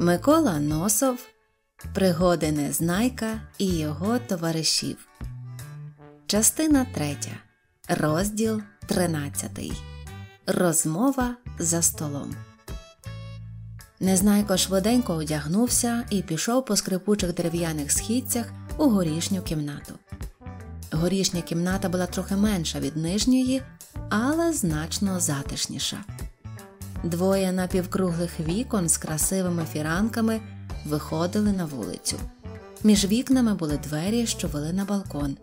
Микола Носов Пригоди Незнайка і його товаришів. Частина 3. Розділ 13. Розмова за столом. Незнайко швиденько одягнувся і пішов по скрипучих дерев'яних східцях у горішню кімнату. Горішня кімната була трохи менша від нижньої, але значно затишніша. Двоє напівкруглих вікон з красивими фіранками виходили на вулицю. Між вікнами були двері, що вели на балкон.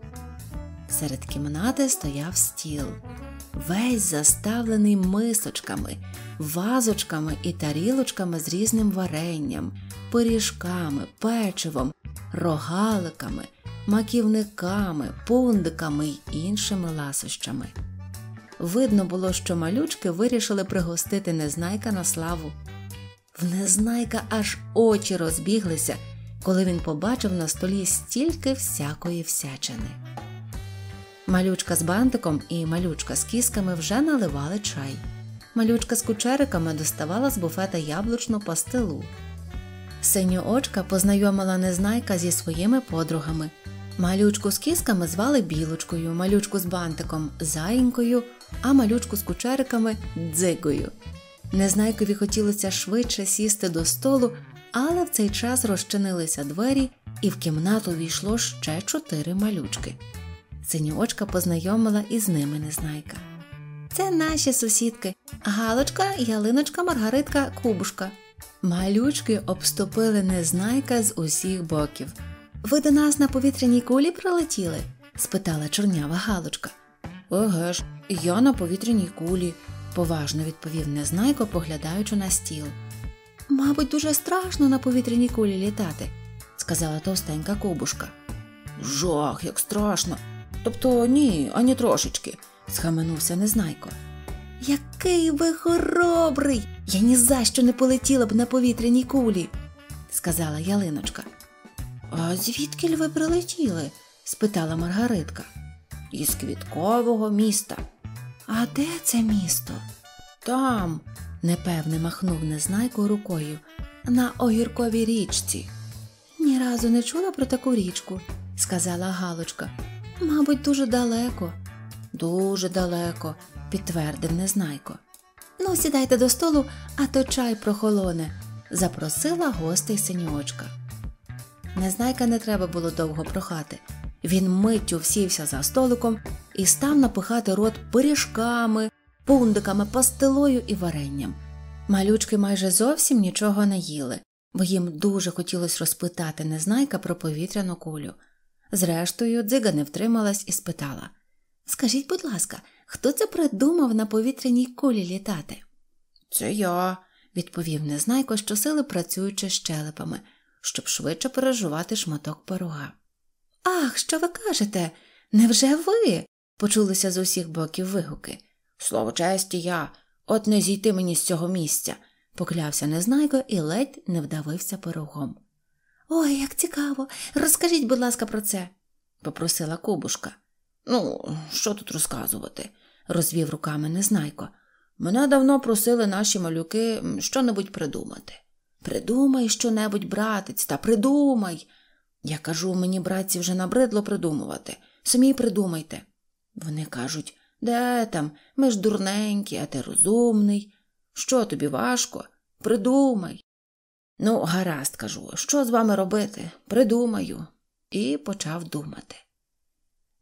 Серед кімнати стояв стіл, весь заставлений мисочками, вазочками і тарілочками з різним варенням, пиріжками, печивом, рогаликами, маківниками, пундиками й іншими ласощами. Видно було, що малючки вирішили пригостити незнайка на славу. В незнайка аж очі розбіглися, коли він побачив на столі стільки всякої всячини. Малючка з бантиком і малючка з кісками вже наливали чай. Малючка з кучериками доставала з буфета яблучну пастилу. Синьоочка познайомила незнайка зі своїми подругами. Малючку з кісками звали білочкою, малючку з бантиком заїнькою, а малючку з кучериками дзигою. Незнайкові хотілося швидше сісти до столу, але в цей час розчинилися двері, і в кімнату війшло ще чотири малючки. Синьоочка познайомила із ними незнайка. Це наші сусідки Галочка, Ялиночка, Маргаритка, Кубушка. Малючки обступили незнайка з усіх боків. Ви до нас на повітряній кулі прилетіли? спитала чорнява Галочка. Еге ж, я на повітряній кулі, поважно відповів незнайко, поглядаючи на стіл. Мабуть, дуже страшно на повітряній кулі літати, сказала товстенька кубушка. Жах, як страшно. Тобто ні, ані трошечки, схаменувся незнайко. Який ви хоробрий! Я ні за що не полетіла б на повітряній кулі, сказала ялиночка. А звідки ви прилетіли? спитала Маргаритка. Із квіткового міста. А де це місто? Там, непевне махнув незнайко рукою, на огірковій річці. Ні разу не чула про таку річку, сказала Галочка. Мабуть, дуже далеко. Дуже далеко, підтвердив незнайко. Ну, сідайте до столу, а то чай прохолоне, запросила гостей синьочка. Незнайка не треба було довго прохати. Він миттю всівся за столиком і став напихати рот пиріжками, пундиками, пастилою і варенням. Малючки майже зовсім нічого не їли, бо їм дуже хотілося розпитати незнайка про повітряну кулю. Зрештою, дзига не втрималась і спитала Скажіть, будь ласка, хто це придумав на повітряній кулі літати? Це я, відповів незнайко, щосили працюючи щелепами, щоб швидше пережувати шматок пирога. Ах, що ви кажете? Невже ви? почулися з усіх боків вигуки. Слово честі я, от не зійти мені з цього місця, поклявся незнайко і ледь не вдавився пирогом. Ой, як цікаво, розкажіть, будь ласка, про це, попросила кубушка. Ну, що тут розказувати, розвів руками незнайко. Мене давно просили наші малюки що-небудь придумати. Придумай щонебудь, братець, та придумай. Я кажу, мені, братці, вже набридло придумувати. Самі придумайте. Вони кажуть, де там, ми ж дурненькі, а ти розумний. Що тобі важко? Придумай. Ну, гаразд, кажу, що з вами робити? Придумаю. І почав думати.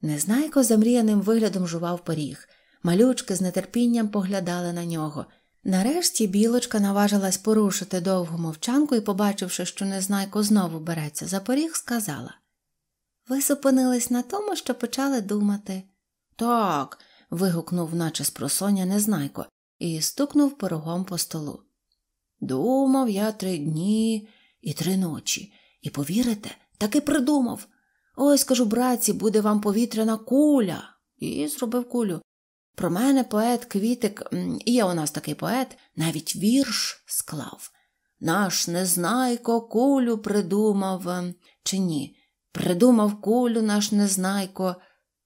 Незнайко замріяним виглядом жував поріг. Малючки з нетерпінням поглядали на нього. Нарешті білочка наважилась порушити довгу мовчанку і, побачивши, що незнайко знову береться за поріг, сказала Ви зупинились на тому, що почали думати. Так. вигукнув, наче з просоння незнайко, і стукнув порогом по столу. Думав я три дні і три ночі, і повірите, таки придумав. Ось, кажу, братці, буде вам повітряна куля. І зробив кулю. Про мене поет Квітик, є у нас такий поет, навіть вірш склав. Наш незнайко кулю придумав, ем, чи ні? Придумав кулю наш незнайко,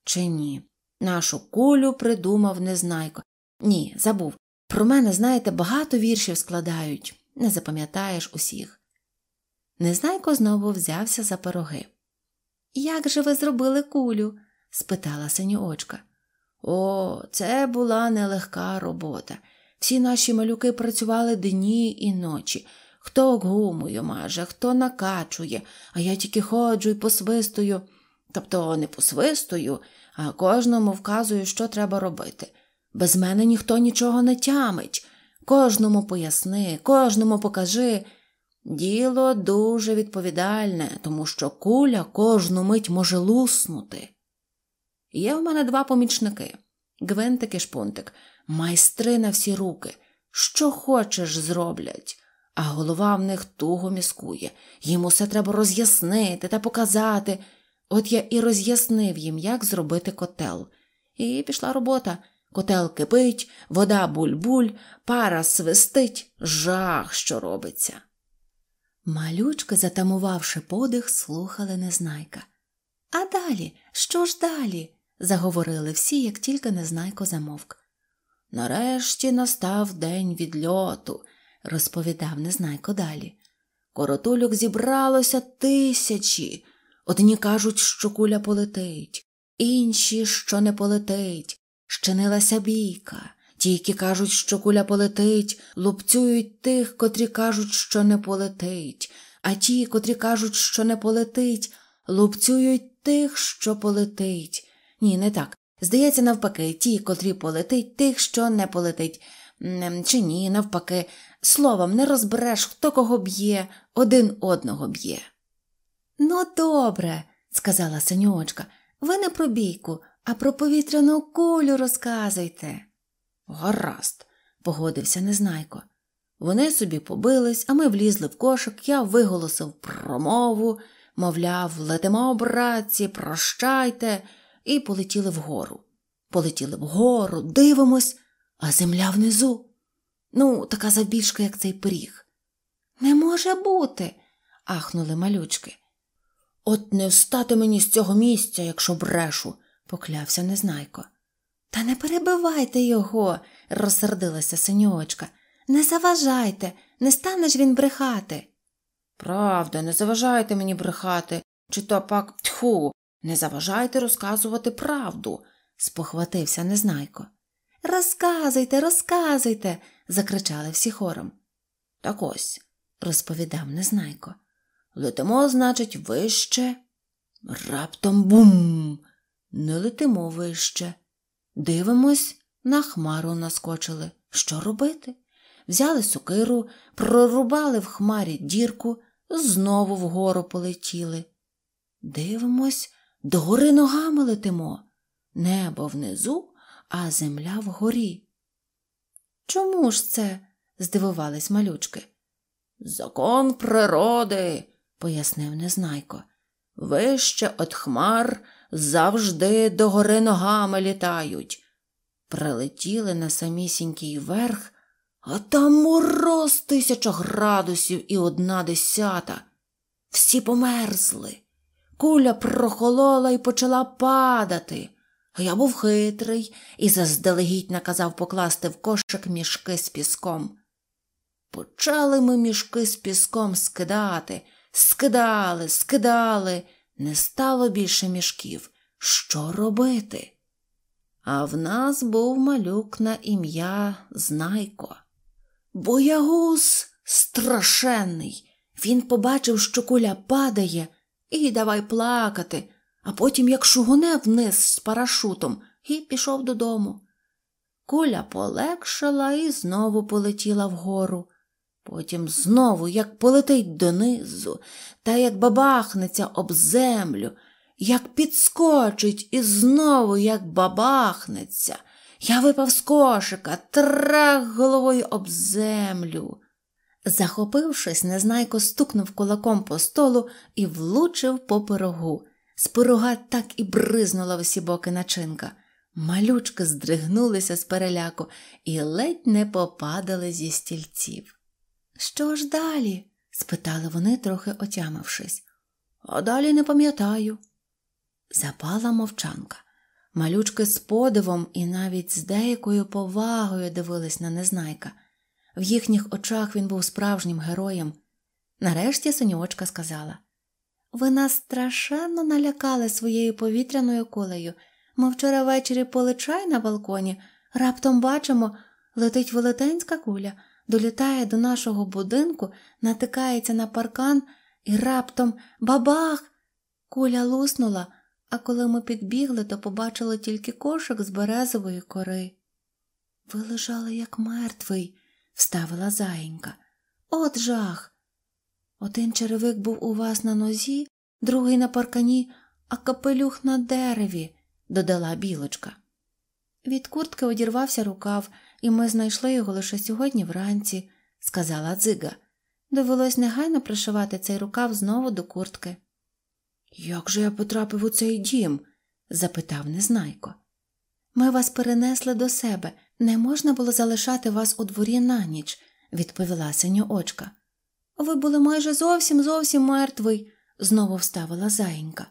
чи ні? Нашу кулю придумав незнайко. Ні, забув. Про мене, знаєте, багато віршів складають, не запам'ятаєш усіх. Незнайко знову взявся за пироги. Як же ви зробили кулю? спитала синьоочка. О, це була нелегка робота. Всі наші малюки працювали дні і ночі. Хто гумою маже, хто накачує, а я тільки ходжу і посвистую. Тобто не посвистую, а кожному вказую, що треба робити. Без мене ніхто нічого не тямить. Кожному поясни, кожному покажи. Діло дуже відповідальне, тому що куля кожну мить може луснути. Є в мене два помічники Гвинтик і шпунтик, майстри на всі руки. Що хочеш, зроблять, а голова в них туго міскує. Їм усе треба роз'яснити та показати. От я і роз'яснив їм, як зробити котел. І пішла робота. Котел кипить, вода буль-буль, пара свистить, жах, що робиться. Малючки, затамувавши подих, слухали незнайка. А далі, що ж далі? Заговорили всі, як тільки незнайко замовк. Нарешті настав день відльоту, розповідав незнайко далі. Коротулюк зібралося тисячі. Одні кажуть, що куля полетить, інші, що не полетить. Щинилася бійка. Ті, які кажуть, що куля полетить, лупцюють тих, котрі кажуть, що не полетить, а ті, котрі кажуть, що не полетить, лупцюють тих, що полетить. Ні, не так. Здається, навпаки, ті, котрі полетить, тих, що не полетить. Чи ні, навпаки, словом, не розбереш, хто кого б'є, один одного б'є. Ну, добре, сказала синьочка, ви не про бійку, а про повітряну кулю розказуйте. Гаразд, погодився незнайко. Вони собі побились, а ми влізли в кошик, я виголосив промову, мовляв, летимо, братці, прощайте, і полетіли вгору. Полетіли вгору, дивимось, а земля внизу. Ну, така завбільшка, як цей пиріг. Не може бути, ахнули малючки. От не встати мені з цього місця, якщо брешу, поклявся незнайко. Та не перебивайте його, розсердилася синьочка. Не заважайте, не станеш він брехати. Правда, не заважайте мені брехати, чи то пак тьху, не заважайте розказувати правду, спохватився незнайко. Розказуйте, розказуйте, закричали всі хором. Так ось, розповідав незнайко. Летимо, значить, вище. Раптом бум. Не летимо вище. Дивимось, на хмару наскочили. Що робити? Взяли сокиру, прорубали в хмарі дірку, знову вгору полетіли. Дивимось, догори ногами летимо. Небо внизу, а земля вгорі. Чому ж це? здивувались малючки. Закон природи, пояснив незнайко. Вище от хмар завжди догори ногами літають. Прилетіли на самісінький верх, а там мороз тисяча градусів і одна десята. Всі померзли. Куля прохолола і почала падати. Я був хитрий і заздалегідь наказав покласти в кошик мішки з піском. Почали ми мішки з піском скидати, скидали, скидали, не стало більше мішків. Що робити? А в нас був малюк на ім'я Знайко. Боягуз страшенний. Він побачив, що куля падає, і давай плакати, а потім як шугоне вниз з парашутом і пішов додому. Куля полегшала і знову полетіла вгору. Потім знову, як полетить донизу, та як бабахнеться об землю, як підскочить і знову як бабахнеться. Я випав з кошика, трах головою об землю. Захопившись, незнайко стукнув кулаком по столу і влучив по пирогу. З пирога так і бризнула в усі боки начинка. Малючки здригнулися з переляку і ледь не попадали зі стільців. Що ж далі? спитали вони, трохи отямившись. А далі не пам'ятаю. Запала мовчанка. Малючки з подивом і навіть з деякою повагою дивились на незнайка. В їхніх очах він був справжнім героєм. Нарешті синьочка сказала Ви нас страшенно налякали своєю повітряною кулею. Ми вчора ввечері поли чай на балконі, раптом бачимо, летить велетенська куля, долітає до нашого будинку, натикається на паркан і раптом бабах! Куля луснула, а коли ми підбігли, то побачили тільки кошик з березової кори. Ви лежали, як мертвий, вставила заєнька. От жах. Один черевик був у вас на нозі, другий на паркані, а капелюх на дереві, додала білочка. Від куртки одірвався рукав, і ми знайшли його лише сьогодні вранці, сказала дзига. Довелось негайно пришивати цей рукав знову до куртки. Як же я потрапив у цей дім? запитав незнайко. Ми вас перенесли до себе, не можна було залишати вас у дворі на ніч, відповіла синьоочка. Ви були майже зовсім зовсім мертвий, знову вставила заїнька.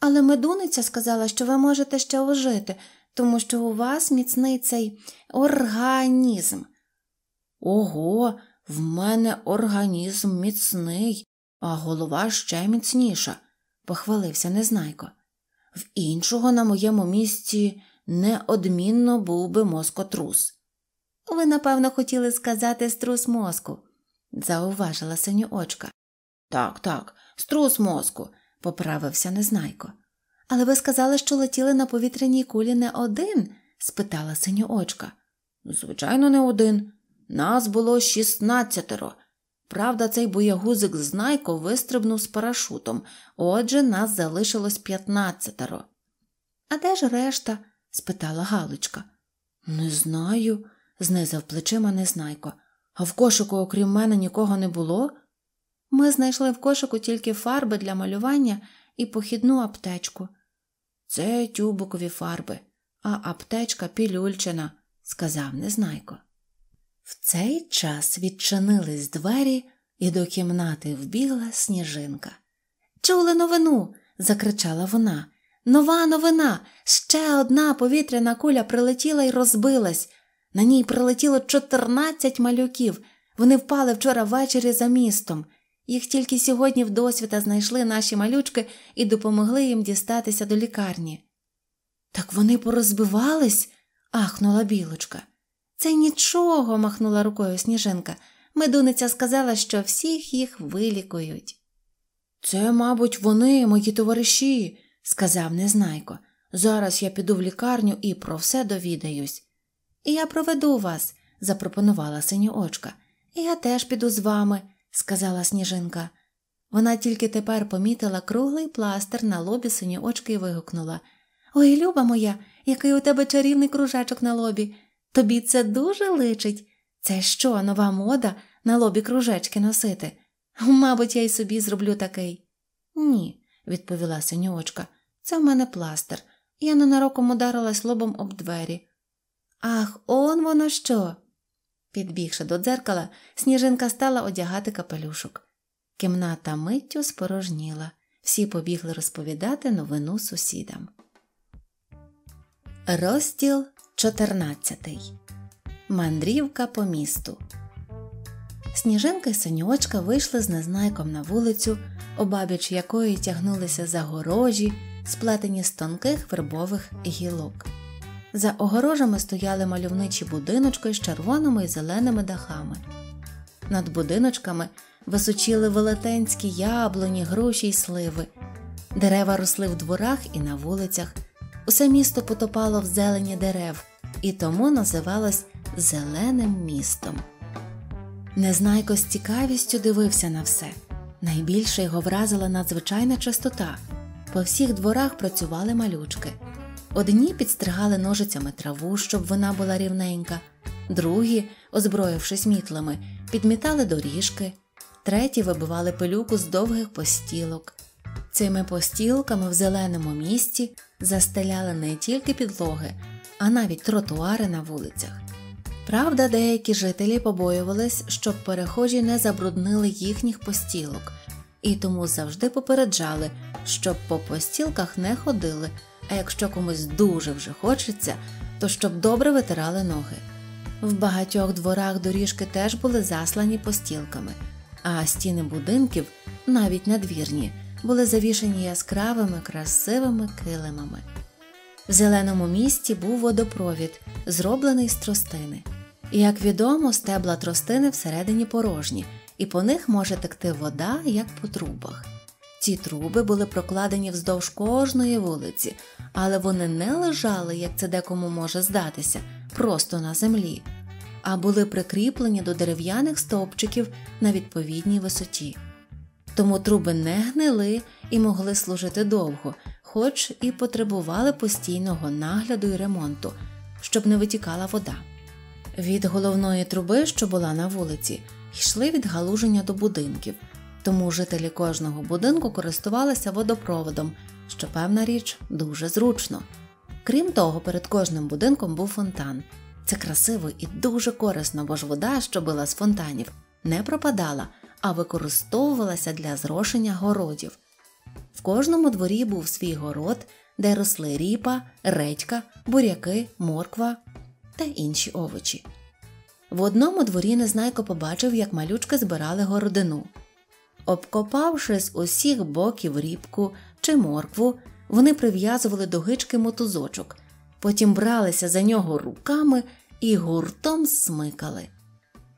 Але медуниця сказала, що ви можете ще ожити, тому що у вас міцний цей організм. Ого, в мене організм міцний, а голова ще міцніша, похвалився незнайко. В іншого на моєму місці неодмінно був би мозкотрус. Ви, напевно, хотіли сказати струс мозку, зауважила синьоочка. Так, так, струс мозку, поправився незнайко. Але ви сказали, що летіли на повітряній кулі не один? спитала синьоочка. Звичайно, не один. Нас було шістнадцятеро. Правда, цей боягузик знайко вистрибнув з парашутом, отже, нас залишилось п'ятнадцятеро. А де ж решта? Спитала Галочка. Не знаю, знизав плечима незнайко. А в кошику, окрім мене, нікого не було? Ми знайшли в кошику тільки фарби для малювання і похідну аптечку. Це тюбикові фарби, а аптечка пілюльчина, сказав незнайко. В цей час відчинились двері, і до кімнати вбігла сніжинка. Чули новину. закричала вона. Нова новина. Ще одна повітряна куля прилетіла і розбилась. На ній прилетіло 14 малюків. Вони впали вчора ввечері за містом. Їх тільки сьогодні вдосвіта знайшли наші малючки і допомогли їм дістатися до лікарні. Так вони порозбивались? ахнула білочка. Це нічого, махнула рукою сніжинка. Медуниця сказала, що всіх їх вилікують. Це, мабуть, вони, мої товариші, сказав незнайко. Зараз я піду в лікарню і про все довідаюсь. Я проведу вас, запропонувала синьоочка. Я теж піду з вами, сказала сніжинка. Вона тільки тепер помітила круглий пластир на лобі синьоочки і вигукнула Ой, люба моя, який у тебе чарівний кружечок на лобі. Тобі це дуже личить. Це що, нова мода на лобі кружечки носити? Мабуть, я й собі зроблю такий. Ні, відповіла синьочка. Це в мене пластир. Я ненароком ударилась лобом об двері. Ах, он воно що. Підбігши до дзеркала, сніжинка стала одягати капелюшок. Кімната миттю спорожніла, всі побігли розповідати новину сусідам. Розділ 14 Мандрівка по місту. Сніжинка й синьочка вийшли з незнайком на вулицю, обабіч якої тягнулися загорожі, сплетені з тонких вербових гілок. За огорожами стояли мальовничі будиночки з червоними й зеленими дахами. Над будиночками височили велетенські яблуні, груші й сливи. Дерева росли в дворах і на вулицях. Усе місто потопало в зелені дерев і тому називалось Зеленим містом. Незнайко з цікавістю дивився на все. Найбільше його вразила надзвичайна чистота. По всіх дворах працювали малючки. Одні підстригали ножицями траву, щоб вона була рівненька, другі, озброївшись мітлами, підмітали доріжки, треті вибивали пилюку з довгих постілок. Цими постілками в зеленому місті застеляли не тільки підлоги, а навіть тротуари на вулицях. Правда, деякі жителі побоювались, щоб перехожі не забруднили їхніх постілок, і тому завжди попереджали, щоб по постілках не ходили, а якщо комусь дуже вже хочеться, то щоб добре витирали ноги. В багатьох дворах доріжки теж були заслані постілками. а стіни будинків, навіть надвірні, були завішені яскравими красивими килимами. В зеленому місті був водопровід, зроблений з тростини. Як відомо, стебла тростини всередині порожні, і по них може текти вода, як по трубах. Ці труби були прокладені вздовж кожної вулиці, але вони не лежали, як це декому може здатися, просто на землі, а були прикріплені до дерев'яних стовпчиків на відповідній висоті. Тому труби не гнили і могли служити довго, хоч і потребували постійного нагляду і ремонту, щоб не витікала вода. Від головної труби, що була на вулиці, йшли відгалуження до будинків, тому жителі кожного будинку користувалися водопроводом, що певна річ дуже зручно. Крім того, перед кожним будинком був фонтан. Це красиво і дуже корисно, бо ж вода, що била з фонтанів, не пропадала, а використовувалася для зрошення городів. В кожному дворі був свій город, де росли ріпа, редька, буряки, морква та інші овочі. В одному дворі Незнайко побачив, як малючки збирали городину. Обкопавши з усіх боків рібку чи моркву, вони прив'язували до гички мотузочок, потім бралися за нього руками і гуртом смикали.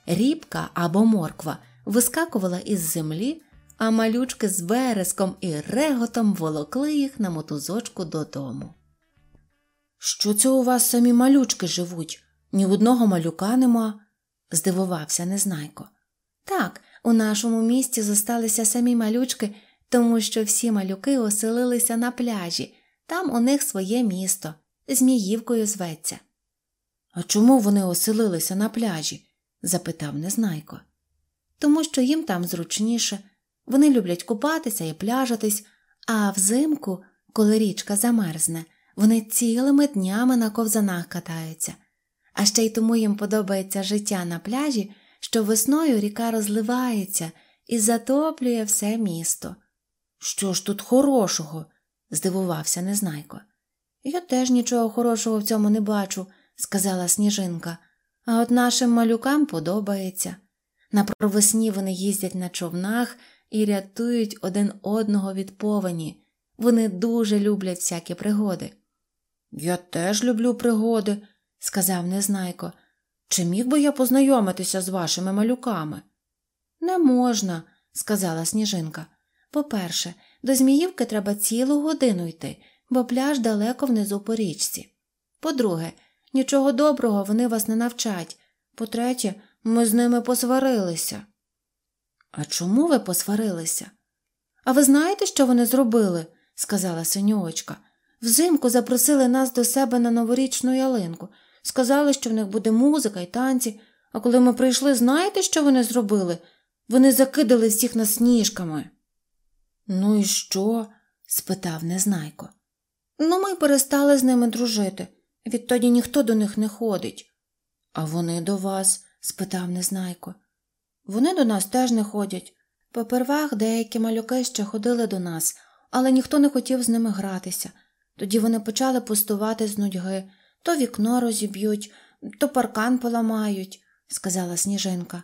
Рібка або морква вискакувала із землі, а малючки з вереском і реготом волокли їх на мотузочку додому. Що це у вас самі малючки живуть? Ні одного малюка нема, здивувався Незнайко. Так, у нашому місті зосталися самі малючки, тому що всі малюки оселилися на пляжі, там у них своє місто, Зміївкою зветься. А чому вони оселилися на пляжі? запитав Незнайко. Тому що їм там зручніше. Вони люблять купатися і пляжатись, а взимку, коли річка замерзне, вони цілими днями на ковзанах катаються. А ще й тому їм подобається життя на пляжі, що весною ріка розливається і затоплює все місто. Що ж тут хорошого? здивувався Незнайко. Я теж нічого хорошого в цьому не бачу, сказала сніжинка, а от нашим малюкам подобається. На провесні вони їздять на човнах і рятують один одного від повені. Вони дуже люблять всякі пригоди. Я теж люблю пригоди, сказав Незнайко. Чи міг би я познайомитися з вашими малюками? Не можна, сказала сніжинка. По-перше, до Зміївки треба цілу годину йти, бо пляж далеко внизу по річці. По-друге, нічого доброго вони вас не навчать. По-третє, ми з ними посварилися. А чому ви посварилися? А ви знаєте, що вони зробили? сказала синьочка. Взимку запросили нас до себе на новорічну ялинку. Сказали, що в них буде музика і танці, а коли ми прийшли, знаєте, що вони зробили? Вони закидали всіх нас сніжками. Ну і що? спитав Незнайко. Ну, ми перестали з ними дружити. Відтоді ніхто до них не ходить. А вони до вас? спитав Незнайко. Вони до нас теж не ходять. Попервах деякі малюки ще ходили до нас, але ніхто не хотів з ними гратися. Тоді вони почали пустувати з нудьги, то вікно розіб'ють, то паркан поламають, сказала сніжинка.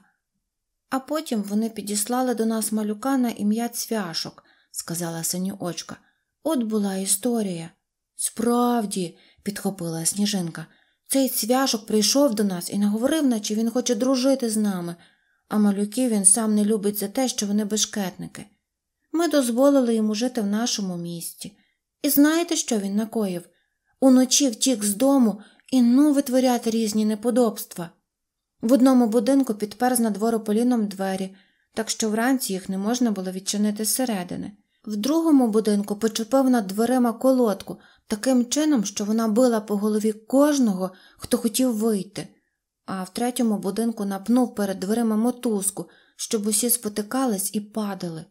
А потім вони підіслали до нас малюка на ім'я цвяшок, сказала синьоочка. От була історія. Справді, підхопила сніжинка, цей цвяшок прийшов до нас і наговорив, наче він хоче дружити з нами, а малюків він сам не любить за те, що вони бешкетники. Ми дозволили йому жити в нашому місті. І знаєте, що він накоїв? Уночі втік з дому і ну витворяти різні неподобства. В одному будинку підпер з надвору поліном двері, так що вранці їх не можна було відчинити зсередини. В другому будинку почепив над дверима колодку таким чином, що вона била по голові кожного, хто хотів вийти, а в третьому будинку напнув перед дверима мотузку, щоб усі спотикались і падали.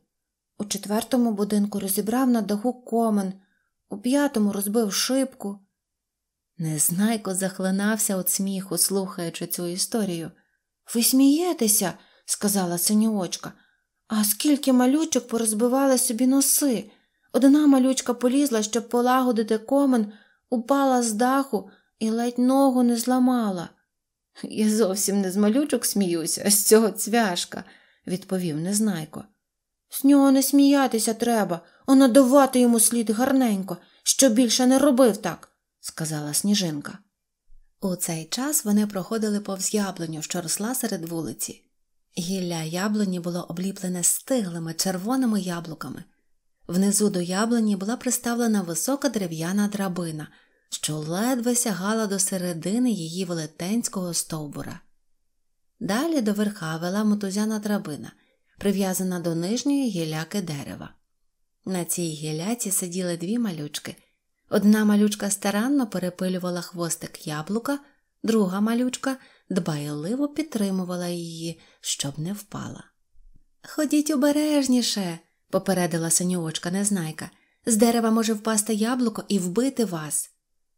У четвертому будинку розібрав на даху комен, у п'ятому розбив шибку. Незнайко захлинався від сміху, слухаючи цю історію. Ви смієтеся, сказала синьоочка. А скільки малючок порозбивали собі носи. Одна малючка полізла, щоб полагодити комен, упала з даху і ледь ногу не зламала. Я зовсім не з малючок сміюся, а з цього цвяшка. відповів Незнайко. З нього не сміятися треба, а надавати йому слід гарненько, що більше не робив так, сказала сніжинка. У цей час вони проходили повз яблуню, що росла серед вулиці. Гілля яблуні було обліплене стиглими червоними яблуками. Внизу до яблуні була приставлена висока дерев'яна драбина, що ледве сягала до середини її велетенського стовбура. Далі до верха вела мотузяна драбина, прив'язана до нижньої гіляки дерева. На цій гіляці сиділи дві малючки. Одна малючка старанно перепилювала хвостик яблука, друга малючка дбайливо підтримувала її, щоб не впала. Ходіть обережніше, попередила синьовочка незнайка. З дерева може впасти яблуко і вбити вас.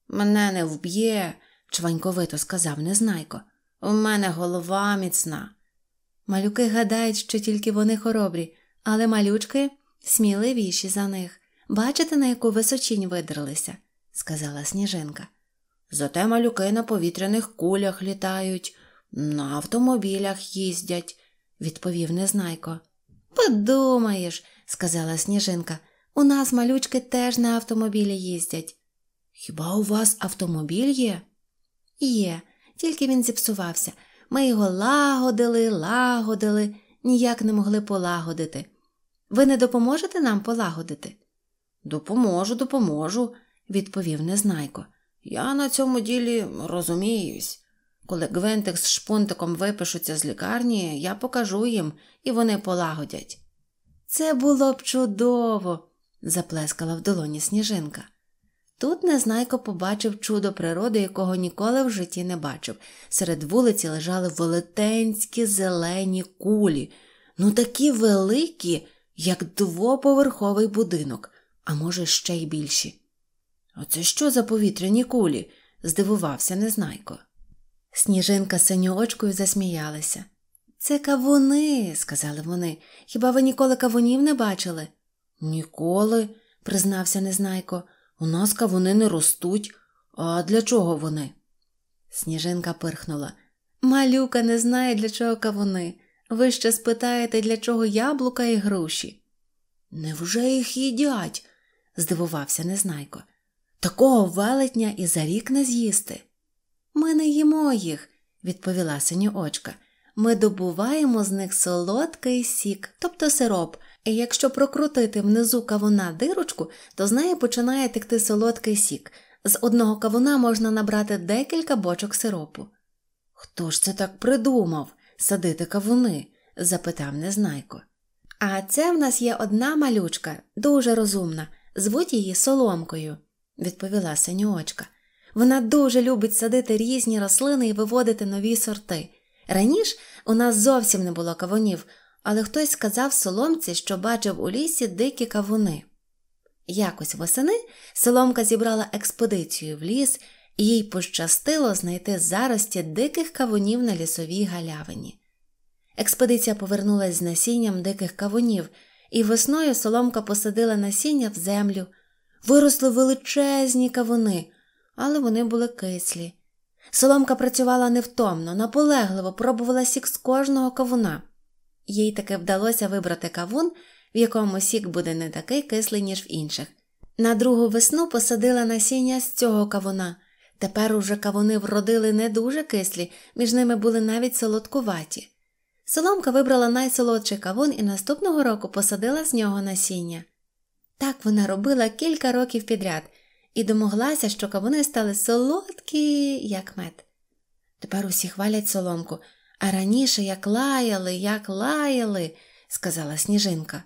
Мене не вб'є, чваньковито сказав незнайко. У мене голова міцна. Малюки гадають, що тільки вони хоробрі, але малючки сміливіші за них. Бачите, на яку височінь видралися, сказала сніжинка. Зате малюки на повітряних кулях літають, на автомобілях їздять, відповів незнайко. Подумаєш, сказала сніжинка, у нас малючки теж на автомобілі їздять. Хіба у вас автомобіль є? Є, тільки він зіпсувався. Ми його лагодили, лагодили, ніяк не могли полагодити. Ви не допоможете нам полагодити? Допоможу, допоможу, відповів Незнайко. Я на цьому ділі розуміюсь. Коли Гвентик з шпунтиком випишуться з лікарні, я покажу їм, і вони полагодять. Це було б чудово, заплескала в долоні сніжинка. Тут Незнайко побачив чудо природи, якого ніколи в житті не бачив. Серед вулиці лежали велетенські зелені кулі, ну такі великі, як двоповерховий будинок, а може, ще й більші. Оце що за повітряні кулі? здивувався Незнайко. Сніжинка синьоочкою засміялася. Це кавуни, сказали вони. Хіба ви ніколи кавунів не бачили? Ніколи, признався Незнайко. У нас кавуни не ростуть. А для чого вони? Сніжинка пирхнула. Малюка не знає, для чого кавуни. Ви ще спитаєте, для чого яблука і груші. Невже їх їдять? здивувався Незнайко. Такого велетня і за рік не з'їсти. Ми не їмо їх, відповіла синьоочка. Ми добуваємо з них солодкий сік, тобто сироп, і якщо прокрутити внизу кавуна дирочку, то з неї починає текти солодкий сік. З одного кавуна можна набрати декілька бочок сиропу. Хто ж це так придумав садити кавуни? запитав Незнайко. А це в нас є одна малючка, дуже розумна, звуть її соломкою, відповіла синьоочка. Вона дуже любить садити різні рослини і виводити нові сорти. Раніше у нас зовсім не було кавунів, але хтось сказав соломці, що бачив у лісі дикі кавуни. Якось восени соломка зібрала експедицію в ліс, їй пощастило знайти зарості диких кавунів на лісовій галявині. Експедиція повернулася з насінням диких кавунів, і весною соломка посадила насіння в землю. Виросли величезні кавуни, але вони були кислі. Соломка працювала невтомно, наполегливо пробувала сік з кожного кавуна. Їй таки вдалося вибрати кавун, в якому сік буде не такий кислий, ніж в інших. На другу весну посадила насіння з цього кавуна. Тепер уже кавуни вродили не дуже кислі, між ними були навіть солодкуваті. Соломка вибрала найсолодший кавун і наступного року посадила з нього насіння. Так вона робила кілька років підряд і домоглася, що кавуни стали солодкі, як мед. Тепер усі хвалять соломку, а раніше як лаяли, як лаяли, сказала сніжинка.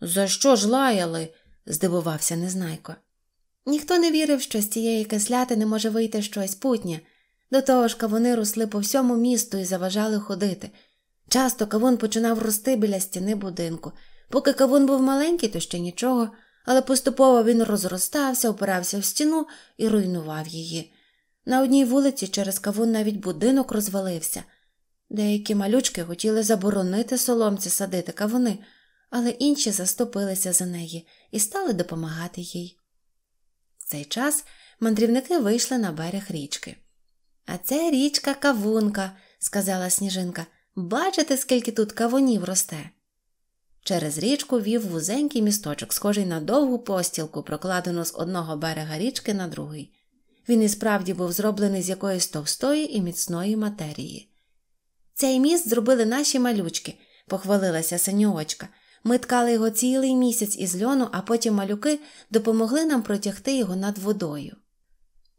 За що ж лаяли? здивувався Незнайко. Ніхто не вірив, що з цієї кисляти не може вийти щось путнє. До того ж кавуни росли по всьому місту і заважали ходити. Часто кавун починав рости біля стіни будинку. Поки кавун був маленький, то ще нічого, але поступово він розростався, опирався в стіну і руйнував її. На одній вулиці через кавун навіть будинок розвалився. Деякі малючки хотіли заборонити соломці садити кавуни, але інші заступилися за неї і стали допомагати їй. В цей час мандрівники вийшли на берег річки. А це річка Кавунка, сказала сніжинка. Бачите, скільки тут кавунів росте? Через річку вів вузенький місточок, схожий на довгу постілку, прокладену з одного берега річки на другий. Він і справді був зроблений з якоїсь товстої і міцної матерії. Цей міст зробили наші малючки, похвалилася синьочка. Ми ткали його цілий місяць із льону, а потім малюки допомогли нам протягти його над водою.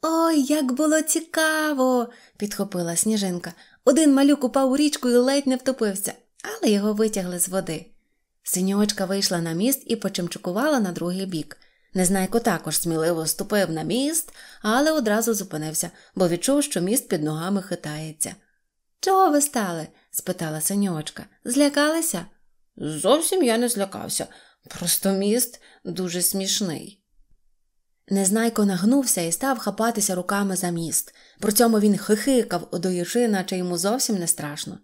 Ой, як було цікаво, підхопила сніжинка. Один малюк упав у річку і ледь не втопився, але його витягли з води. Синьочка вийшла на міст і почимчукувала на другий бік. Незнайко також сміливо ступив на міст, але одразу зупинився, бо відчув, що міст під ногами хитається. Чого ви стали? спитала синьочка. Злякалися? Зовсім я не злякався, просто міст дуже смішний. Незнайко нагнувся і став хапатися руками за міст. При цьому він хихикав, удаючи, наче йому зовсім не страшно.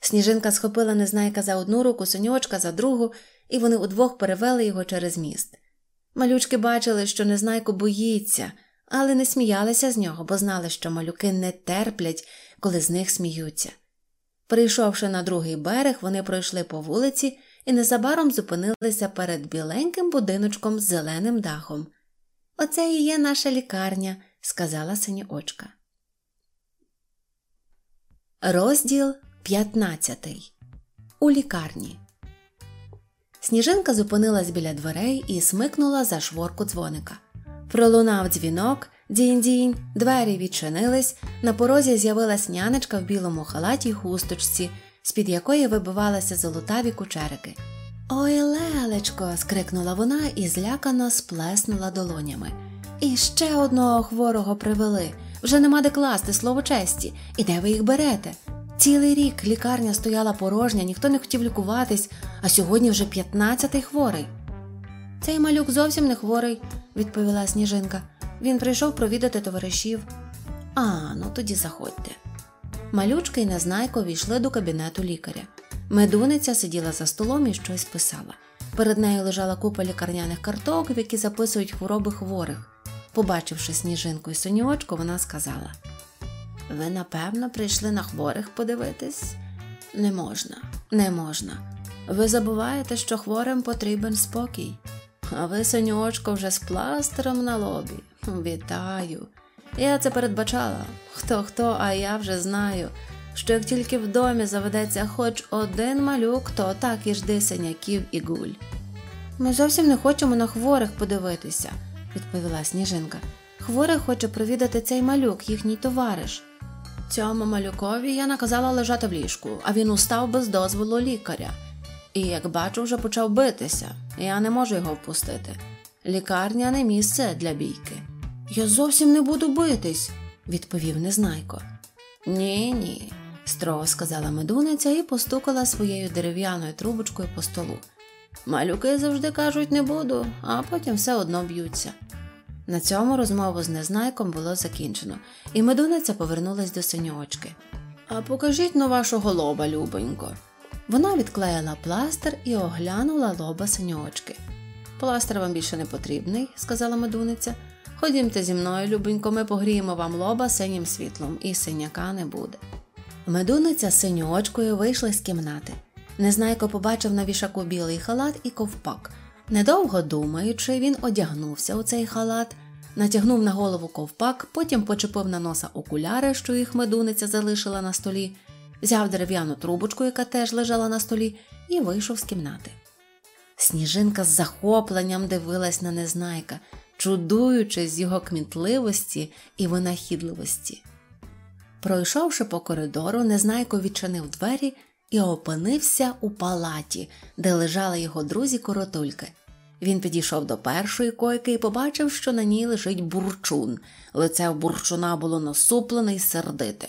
Сніжинка схопила незнайка за одну руку, соньочка за другу, і вони удвох перевели його через міст. Малючки бачили, що незнайко боїться, але не сміялися з нього, бо знали, що малюки не терплять, коли з них сміються. Прийшовши на другий берег, вони пройшли по вулиці і незабаром зупинилися перед біленьким будиночком з зеленим дахом. Оце і є наша лікарня, сказала синьоочка. Розділ 15 У лікарні. Сніжинка зупинилась біля дверей і смикнула за шворку дзвоника. Пролунав дзвінок, дінь-дінь, двері відчинились, на порозі з'явилась нянечка в білому халаті й хусточці, з-під якої вибивалися золотаві кучерики. Ой, лелечко. скрикнула вона і злякано сплеснула долонями. І ще одного хворого привели. Вже нема де класти слово честі. І де ви їх берете? Цілий рік лікарня стояла порожня, ніхто не хотів лікуватись, а сьогодні вже п'ятнадцятий хворий. Цей малюк зовсім не хворий, відповіла сніжинка. Він прийшов провідати товаришів. А, ну тоді заходьте. Малючка й незнайко війшли до кабінету лікаря. Медуниця сиділа за столом і щось писала. Перед нею лежала купа лікарняних карток, в які записують хвороби хворих. Побачивши сніжинку і соньочку, вона сказала Ви, напевно, прийшли на хворих подивитись? Не можна, не можна. Ви забуваєте, що хворим потрібен спокій. А ви, соньочко, вже з пластером на лобі. Вітаю. Я це передбачала. Хто хто, а я вже знаю що як тільки в домі заведеться хоч один малюк, то так і жди синяків і гуль. Ми зовсім не хочемо на хворих подивитися, відповіла сніжинка. Хворих хоче провідати цей малюк, їхній товариш. Цьому малюкові я наказала лежати в ліжку, а він устав без дозволу лікаря. І, як бачу, вже почав битися, я не можу його впустити. Лікарня не місце для бійки. Я зовсім не буду битись, відповів Незнайко. Ні, ні строго сказала медуниця і постукала своєю дерев'яною трубочкою по столу. Малюки завжди кажуть не буду, а потім все одно б'ються. На цьому розмову з незнайком було закінчено, і медуниця повернулась до синьочки. А покажіть на вашого лоба, любонько. Вона відклеїла пластир і оглянула лоба синьочки. Пластир вам більше не потрібний, сказала медуниця. Ходімте зі мною, любонько, ми погріємо вам лоба синім світлом, і синяка не буде. Медуниця з синьоочкою вийшли з кімнати. Незнайко побачив на вішаку білий халат і ковпак. Недовго думаючи, він одягнувся у цей халат, натягнув на голову ковпак, потім почепив на носа окуляри, що їх медуниця залишила на столі, взяв дерев'яну трубочку, яка теж лежала на столі, і вийшов з кімнати. Сніжинка з захопленням дивилась на незнайка, чудуючи з його кмітливості і винахідливості. Пройшовши по коридору, Незнайко відчинив двері і опинився у палаті, де лежали його друзі коротульки. Він підійшов до першої койки і побачив, що на ній лежить бурчун. Лице в бурчуна було насуплене й сердите.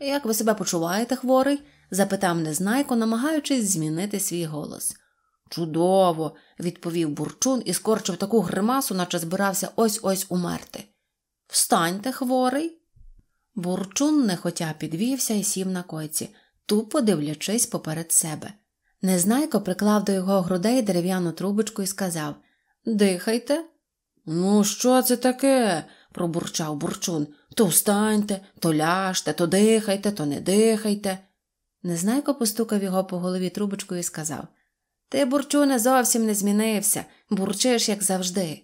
Як ви себе почуваєте, хворий? запитав Незнайко, намагаючись змінити свій голос. Чудово, відповів бурчун і скорчив таку гримасу, наче збирався ось ось умерти. Встаньте, хворий. Бурчун нехотя підвівся і сів на койці, тупо дивлячись поперед себе. Незнайко приклав до його грудей дерев'яну трубочку і сказав Дихайте. Ну, що це таке? пробурчав бурчун. То встаньте, то ляжте, то дихайте, то не дихайте. Незнайко постукав його по голові трубочкою і сказав Ти, бурчуне, зовсім не змінився, бурчиш, як завжди.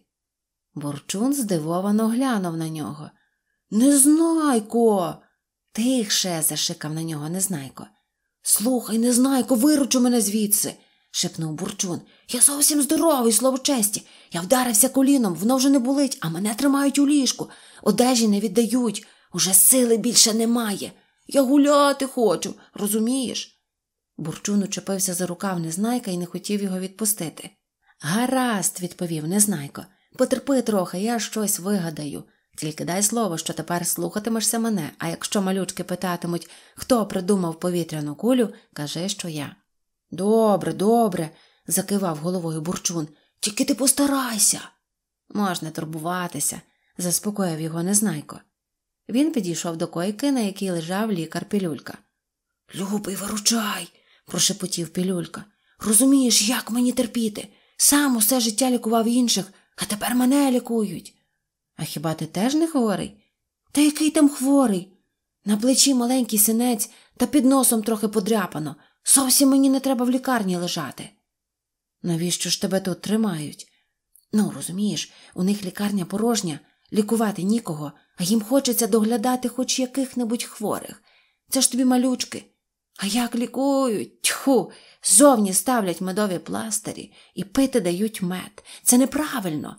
Бурчун здивовано глянув на нього. Незнайко. Тихше, зашикав на нього Незнайко. Слухай, Незнайко, виручу мене звідси, шепнув бурчун. Я зовсім здоровий, слово честі. Я вдарився коліном, воно вже не болить, а мене тримають у ліжку. Одежі не віддають, уже сили більше немає. Я гуляти хочу, розумієш? Бурчун учепився за рукав Незнайка і не хотів його відпустити. Гаразд, відповів Незнайко. Потерпи трохи, я щось вигадаю. Тільки дай слово, що тепер слухатимешся мене, а якщо малючки питатимуть, хто придумав повітряну кулю, кажи, що я. Добре, добре, закивав головою бурчун. Тільки ти постарайся. Можна турбуватися, заспокоїв його Незнайко. Він підійшов до койки, на якій лежав лікар Пілюлька. Любий, виручай, прошепотів Пілюлька. Розумієш, як мені терпіти? Сам усе життя лікував інших, а тепер мене лікують. А хіба ти теж не хворий? Та який там хворий? На плечі маленький синець та під носом трохи подряпано. Зовсім мені не треба в лікарні лежати. Навіщо ж тебе тут тримають? Ну, розумієш, у них лікарня порожня, лікувати нікого, а їм хочеться доглядати хоч яких-небудь хворих. Це ж тобі малючки. А як лікують? Тьху, зовні ставлять медові пластирі і пити дають мед. Це неправильно.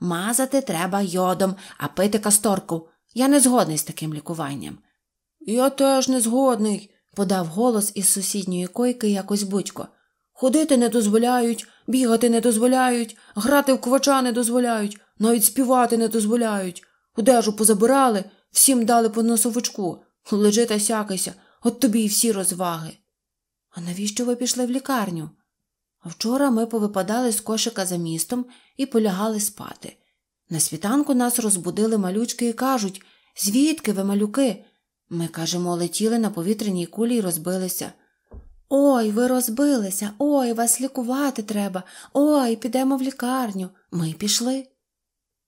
Мазати треба йодом, а пити касторку. Я не згодний з таким лікуванням. Я теж не згодний, подав голос із сусідньої койки якось будько. Ходити не дозволяють, бігати не дозволяють, грати в квача не дозволяють, навіть співати не дозволяють. Одежу позабирали, всім дали по носовичку. Лежи та сякайся, от тобі й всі розваги. А навіщо ви пішли в лікарню? Вчора ми повипадали з кошика за містом і полягали спати. На світанку нас розбудили малючки і кажуть Звідки ви, малюки? Ми, кажемо, летіли на повітряній кулі і розбилися. Ой, ви розбилися, ой, вас лікувати треба, ой, підемо в лікарню. Ми пішли.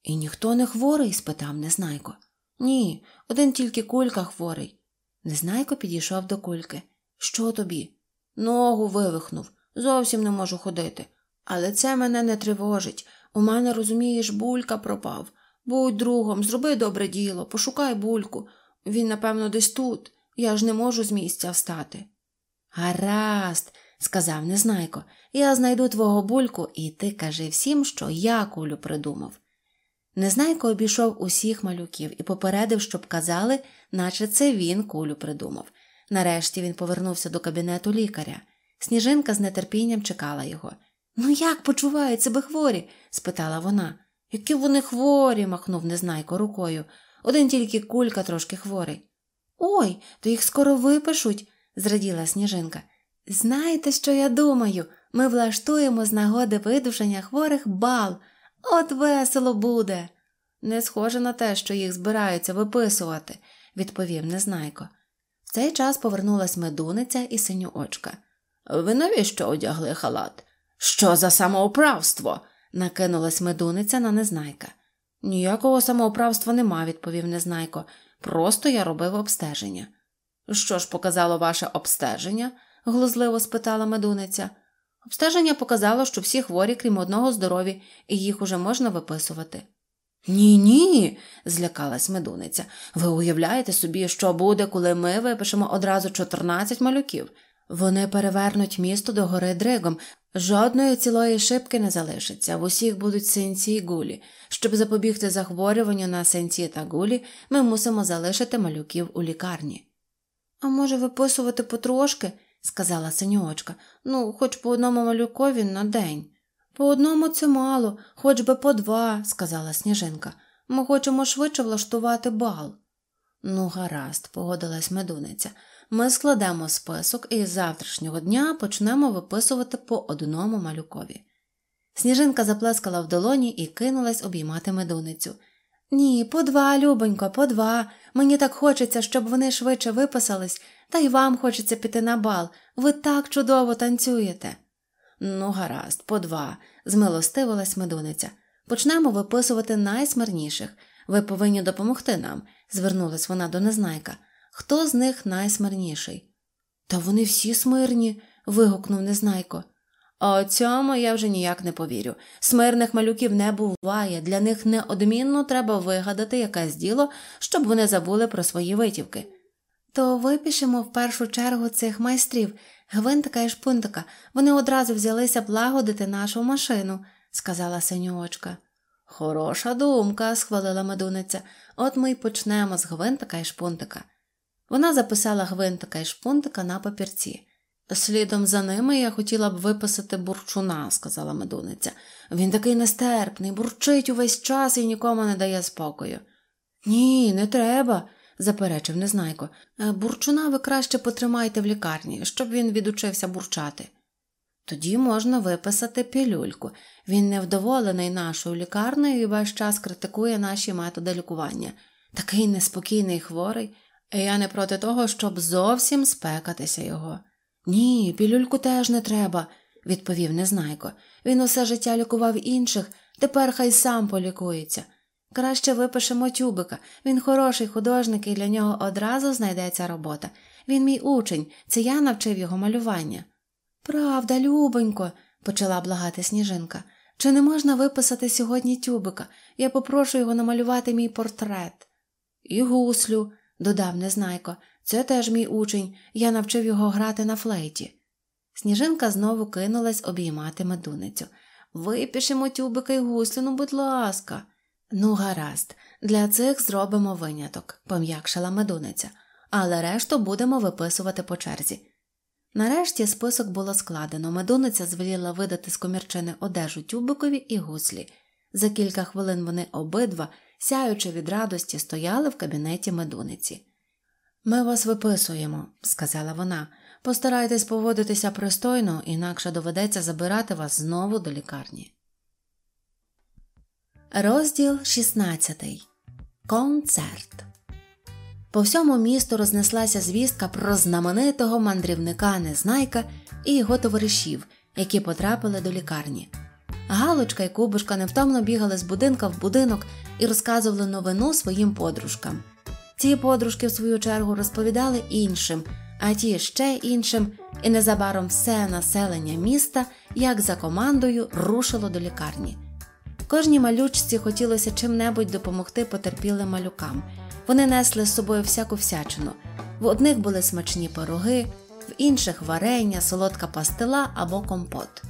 І ніхто не хворий? спитав Незнайко. Ні, один тільки кулька хворий. Незнайко підійшов до кульки. Що тобі? Ногу вивихнув. Зовсім не можу ходити. Але це мене не тривожить. У мене, розумієш, булька пропав. Будь другом, зроби добре діло, пошукай бульку. Він, напевно, десь тут. Я ж не можу з місця встати. Гаразд, сказав Незнайко, я знайду твого бульку, і ти кажи всім, що я кулю придумав. Незнайко обійшов усіх малюків і попередив, щоб казали, наче це він кулю придумав. Нарешті він повернувся до кабінету лікаря. Сніжинка з нетерпінням чекала його. Ну, як почувають себе хворі? спитала вона. Які вони хворі, махнув Незнайко рукою. Один тільки кулька трошки хворий. Ой, то їх скоро випишуть, зраділа сніжинка. Знаєте, що я думаю? Ми влаштуємо з нагоди видушення хворих бал. От весело буде. Не схоже на те, що їх збираються виписувати, відповів Незнайко. В цей час повернулась медуниця і синюочка. Ви навіщо одягли халат? Що за самоуправство? накинулась медуниця на незнайка. Ніякого самоуправства нема, відповів Незнайко. Просто я робив обстеження. Що ж показало ваше обстеження? глузливо спитала медуниця. Обстеження показало, що всі хворі, крім одного здорові, і їх уже можна виписувати. Ні, ні, злякалась медуниця. Ви уявляєте собі, що буде, коли ми випишемо одразу 14 малюків. Вони перевернуть місто до гори дригом, жодної цілої шибки не залишиться, в усіх будуть синці й гулі. Щоб запобігти захворюванню на синці та гулі, ми мусимо залишити малюків у лікарні. А може, виписувати потрошки, сказала синьочка, ну, хоч по одному малюкові на день. По одному це мало, хоч би по два, сказала сніжинка. Ми хочемо швидше влаштувати бал. Ну, гаразд, погодилась медуниця. Ми складемо список і з завтрашнього дня почнемо виписувати по одному малюкові. Сніжинка заплескала в долоні і кинулась обіймати медуницю. Ні, по два, любонько, по два. Мені так хочеться, щоб вони швидше виписались, та й вам хочеться піти на бал. Ви так чудово танцюєте. Ну, гаразд, по два, змилостивилась медуниця. Почнемо виписувати найсмирніших. Ви повинні допомогти нам, звернулась вона до незнайка. Хто з них найсмирніший? Та вони всі смирні. вигукнув Незнайко. А цьому я вже ніяк не повірю. Смирних малюків не буває, для них неодмінно треба вигадати якесь діло, щоб вони забули про свої витівки. То випишемо в першу чергу цих майстрів, гвинтика і шпунтика, вони одразу взялися благодити нашу машину, сказала синьоочка. Хороша думка, схвалила медуниця, от ми й почнемо з гвинтика і шпунтика. Вона записала гвинтика і шпунтика на папірці. Слідом за ними я хотіла б виписати бурчуна, сказала медуниця. Він такий нестерпний, бурчить увесь час і нікому не дає спокою. Ні, не треба, заперечив Незнайко. «Е, бурчуна ви краще потримайте в лікарні, щоб він відучився бурчати. Тоді можна виписати пілюльку. Він невдоволений нашою лікарнею і весь час критикує наші методи лікування. Такий неспокійний хворий, і я не проти того, щоб зовсім спекатися його. Ні, пілюльку теж не треба, відповів Незнайко. Він усе життя лікував інших, тепер хай сам полікується. Краще випишемо тюбика. Він хороший художник і для нього одразу знайдеться робота. Він мій учень, це я навчив його малювання. Правда, любонько, почала благати сніжинка. Чи не можна виписати сьогодні тюбика? Я попрошу його намалювати мій портрет. І гуслю, додав Незнайко, це теж мій учень, я навчив його грати на флейті. Сніжинка знову кинулась обіймати медуницю. Випишемо тюбика й гуслю, ну, будь ласка. Ну, гаразд, для цих зробимо виняток, пом'якшила медуниця, але решту будемо виписувати по черзі. Нарешті список було складено. Медуниця звеліла видати з комірчини одежу тюбикові і гуслі. За кілька хвилин вони обидва, сяючи від радості, стояли в кабінеті медуниці. Ми вас виписуємо, сказала вона. Постарайтесь поводитися пристойно, інакше доведеться забирати вас знову до лікарні. Розділ 16. Концерт. По всьому місту рознеслася звістка про знаменитого мандрівника Незнайка і його товаришів, які потрапили до лікарні. Галочка і Кубушка невтомно бігали з будинка в будинок і розказували новину своїм подружкам. Ці подружки, в свою чергу, розповідали іншим, а ті ще іншим, і незабаром все населення міста, як за командою, рушило до лікарні. Кожній малючці хотілося чим-небудь допомогти потерпілим малюкам. Вони несли з собою всяку всячину. В одних були смачні пироги, в інших варення, солодка пастила або компот.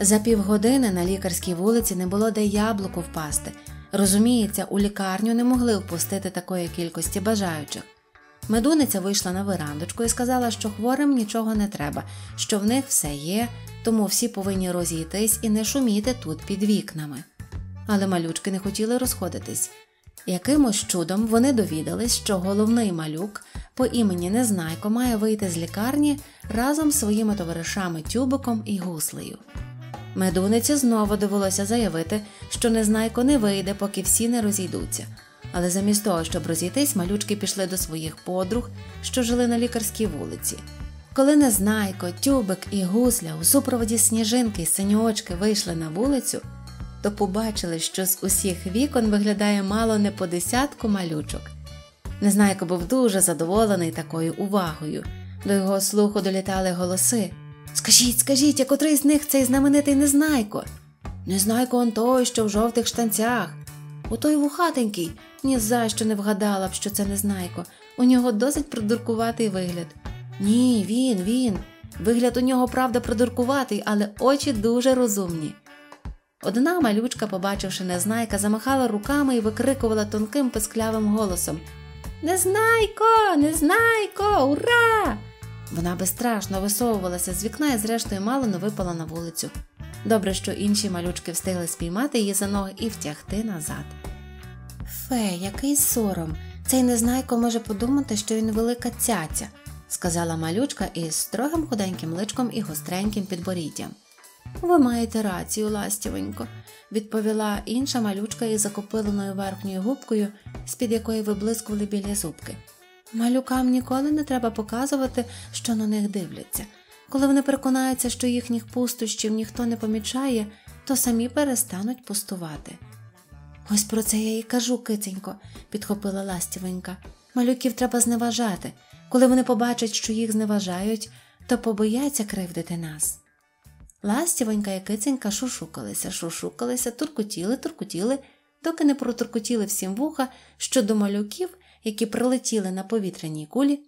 За півгодини на лікарській вулиці не було де яблуку впасти. Розуміється, у лікарню не могли впустити такої кількості бажаючих. Медуниця вийшла на верандочку і сказала, що хворим нічого не треба, що в них все є, тому всі повинні розійтись і не шуміти тут під вікнами. Але малючки не хотіли розходитись. Якимось чудом вони довідались, що головний малюк по імені Незнайко має вийти з лікарні разом з своїми товаришами Тюбиком і гуслею. Медуниці знову довелося заявити, що Незнайко не вийде, поки всі не розійдуться. Але замість того, щоб розійтись, малючки пішли до своїх подруг, що жили на лікарській вулиці. Коли Незнайко, Тюбик і Гусля у супроводі сніжинки й синьоочки вийшли на вулицю, то побачили, що з усіх вікон виглядає мало не по десятку малючок. Незнайко був дуже задоволений такою увагою. До його слуху долітали голоси. Скажіть, скажіть, а котрий з них цей знаменитий незнайко? Незнайко он той, що в жовтих штанцях. У той вухатенький ні за що не вгадала б, що це незнайко. У нього досить продуркуватий вигляд. Ні, він, він. Вигляд у нього, правда, продуркуватий, але очі дуже розумні. Одна малючка, побачивши незнайка, замахала руками і викрикувала тонким писклявим голосом Незнайко, незнайко, ура! Вона безстрашно висовувалася з вікна і, зрештою, мало не випала на вулицю. Добре, що інші малючки встигли спіймати її за ноги і втягти назад. Фе, який сором. Цей незнайко може подумати, що він велика цяця, сказала малючка із строгим худеньким личком і гостреньким підборіддям. Ви маєте рацію, ластівенько, відповіла інша малючка із закопиленою верхньою губкою, з-під якої виблискували білі зубки. Малюкам ніколи не треба показувати, що на них дивляться. Коли вони переконаються, що їхніх пустощів ніхто не помічає, то самі перестануть пустувати. Ось про це я і кажу, киценько, підхопила ластівенька. Малюків треба зневажати. Коли вони побачать, що їх зневажають, то побояться кривдити нас. Ластівонька і киценька шушукалися, шушукалися, туркотіли, туркотіли, доки не протуркотіли всім вуха, що до малюків, які прилетіли на повітряній кулі,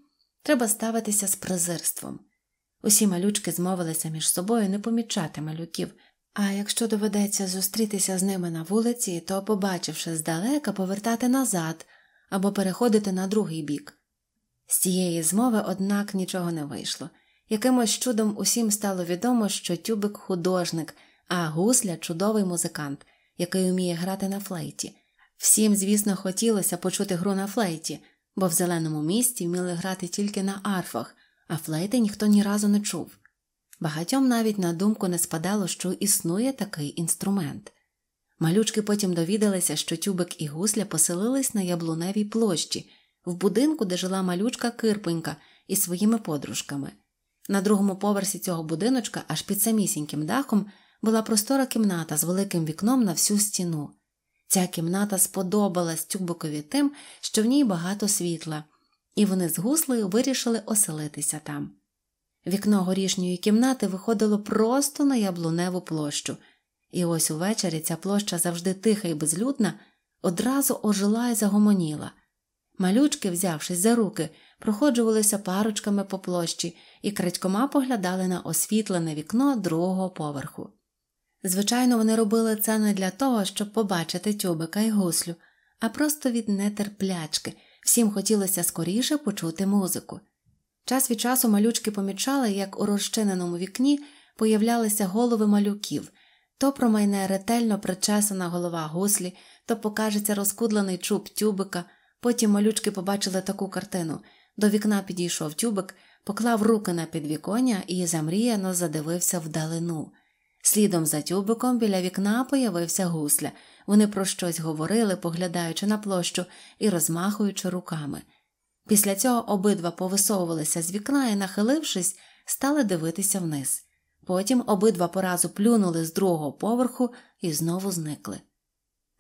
треба ставитися з презирством. Усі малючки змовилися між собою не помічати малюків, а якщо доведеться зустрітися з ними на вулиці, то, побачивши здалека, повертати назад або переходити на другий бік. З цієї змови, однак, нічого не вийшло. Якимось чудом усім стало відомо, що тюбик художник, а гусля чудовий музикант, який вміє грати на флейті. Всім, звісно, хотілося почути гру на флейті, бо в зеленому місті вміли грати тільки на арфах, а флейти ніхто ні разу не чув. Багатьом навіть на думку не спадало, що існує такий інструмент. Малючки потім довідалися, що тюбик і гусля поселились на яблуневій площі, в будинку, де жила малючка Кирпенька із своїми подружками. На другому поверсі цього будиночка, аж під самісіньким дахом, була простора кімната з великим вікном на всю стіну. Ця кімната сподобалась Тюбикові тим, що в ній багато світла, і вони з гуслею вирішили оселитися там. Вікно горішньої кімнати виходило просто на яблуневу площу, і ось увечері ця площа завжди тиха і безлюдна, одразу ожила і загомоніла. Малючки, взявшись за руки, проходжувалися парочками по площі і крадькома поглядали на освітлене вікно другого поверху. Звичайно, вони робили це не для того, щоб побачити тюбика і гуслю, а просто від нетерплячки, всім хотілося скоріше почути музику. Час від часу малючки помічали, як у розчиненому вікні появлялися голови малюків, то промайне ретельно причесана голова гуслі, то покажеться розкудлений чуб тюбика. Потім малючки побачили таку картину. До вікна підійшов тюбик, поклав руки на підвіконня і замріяно задивився вдалину. Слідом за тюбиком біля вікна появився гусля. Вони про щось говорили, поглядаючи на площу і розмахуючи руками. Після цього обидва повисовувалися з вікна і, нахилившись, стали дивитися вниз. Потім обидва поразу плюнули з другого поверху і знову зникли.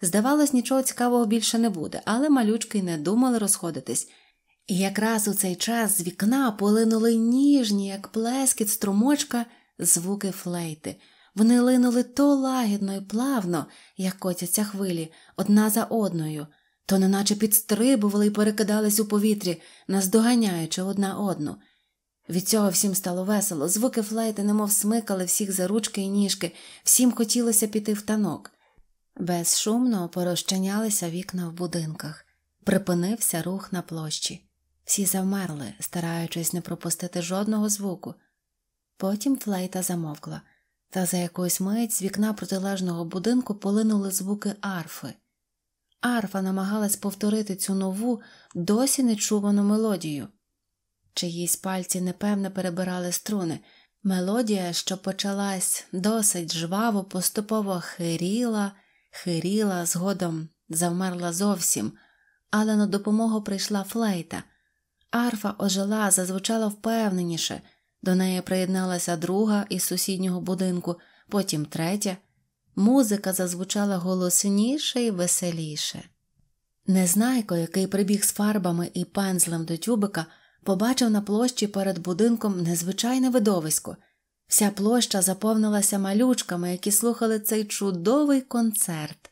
Здавалось, нічого цікавого більше не буде, але малючки не думали розходитись. І якраз у цей час з вікна полинули ніжні, як плескіт струмочка, звуки флейти. Вони линули то лагідно і плавно, як котяться хвилі, одна за одною, то неначе підстрибували і перекидались у повітрі, наздоганяючи одна одну. Від цього всім стало весело, звуки флейти немов смикали всіх за ручки і ніжки, всім хотілося піти в танок. Безшумно порозчинялися вікна в будинках, припинився рух на площі. Всі завмерли, стараючись не пропустити жодного звуку. Потім флейта замовкла, та за якусь мить з вікна протилежного будинку полинули звуки арфи. Арфа намагалась повторити цю нову, досі нечувану мелодію. Чиїсь пальці непевне перебирали струни. Мелодія, що почалась досить жваво, поступово хиріла, хиріла, згодом завмерла зовсім, але на допомогу прийшла флейта. Арфа ожила, зазвучала впевненіше, до неї приєдналася друга із сусіднього будинку, потім третя. Музика зазвучала голосніше і веселіше. Незнайко, який прибіг з фарбами і пензлем до тюбика, побачив на площі перед будинком незвичайне видовисько. Вся площа заповнилася малючками, які слухали цей чудовий концерт.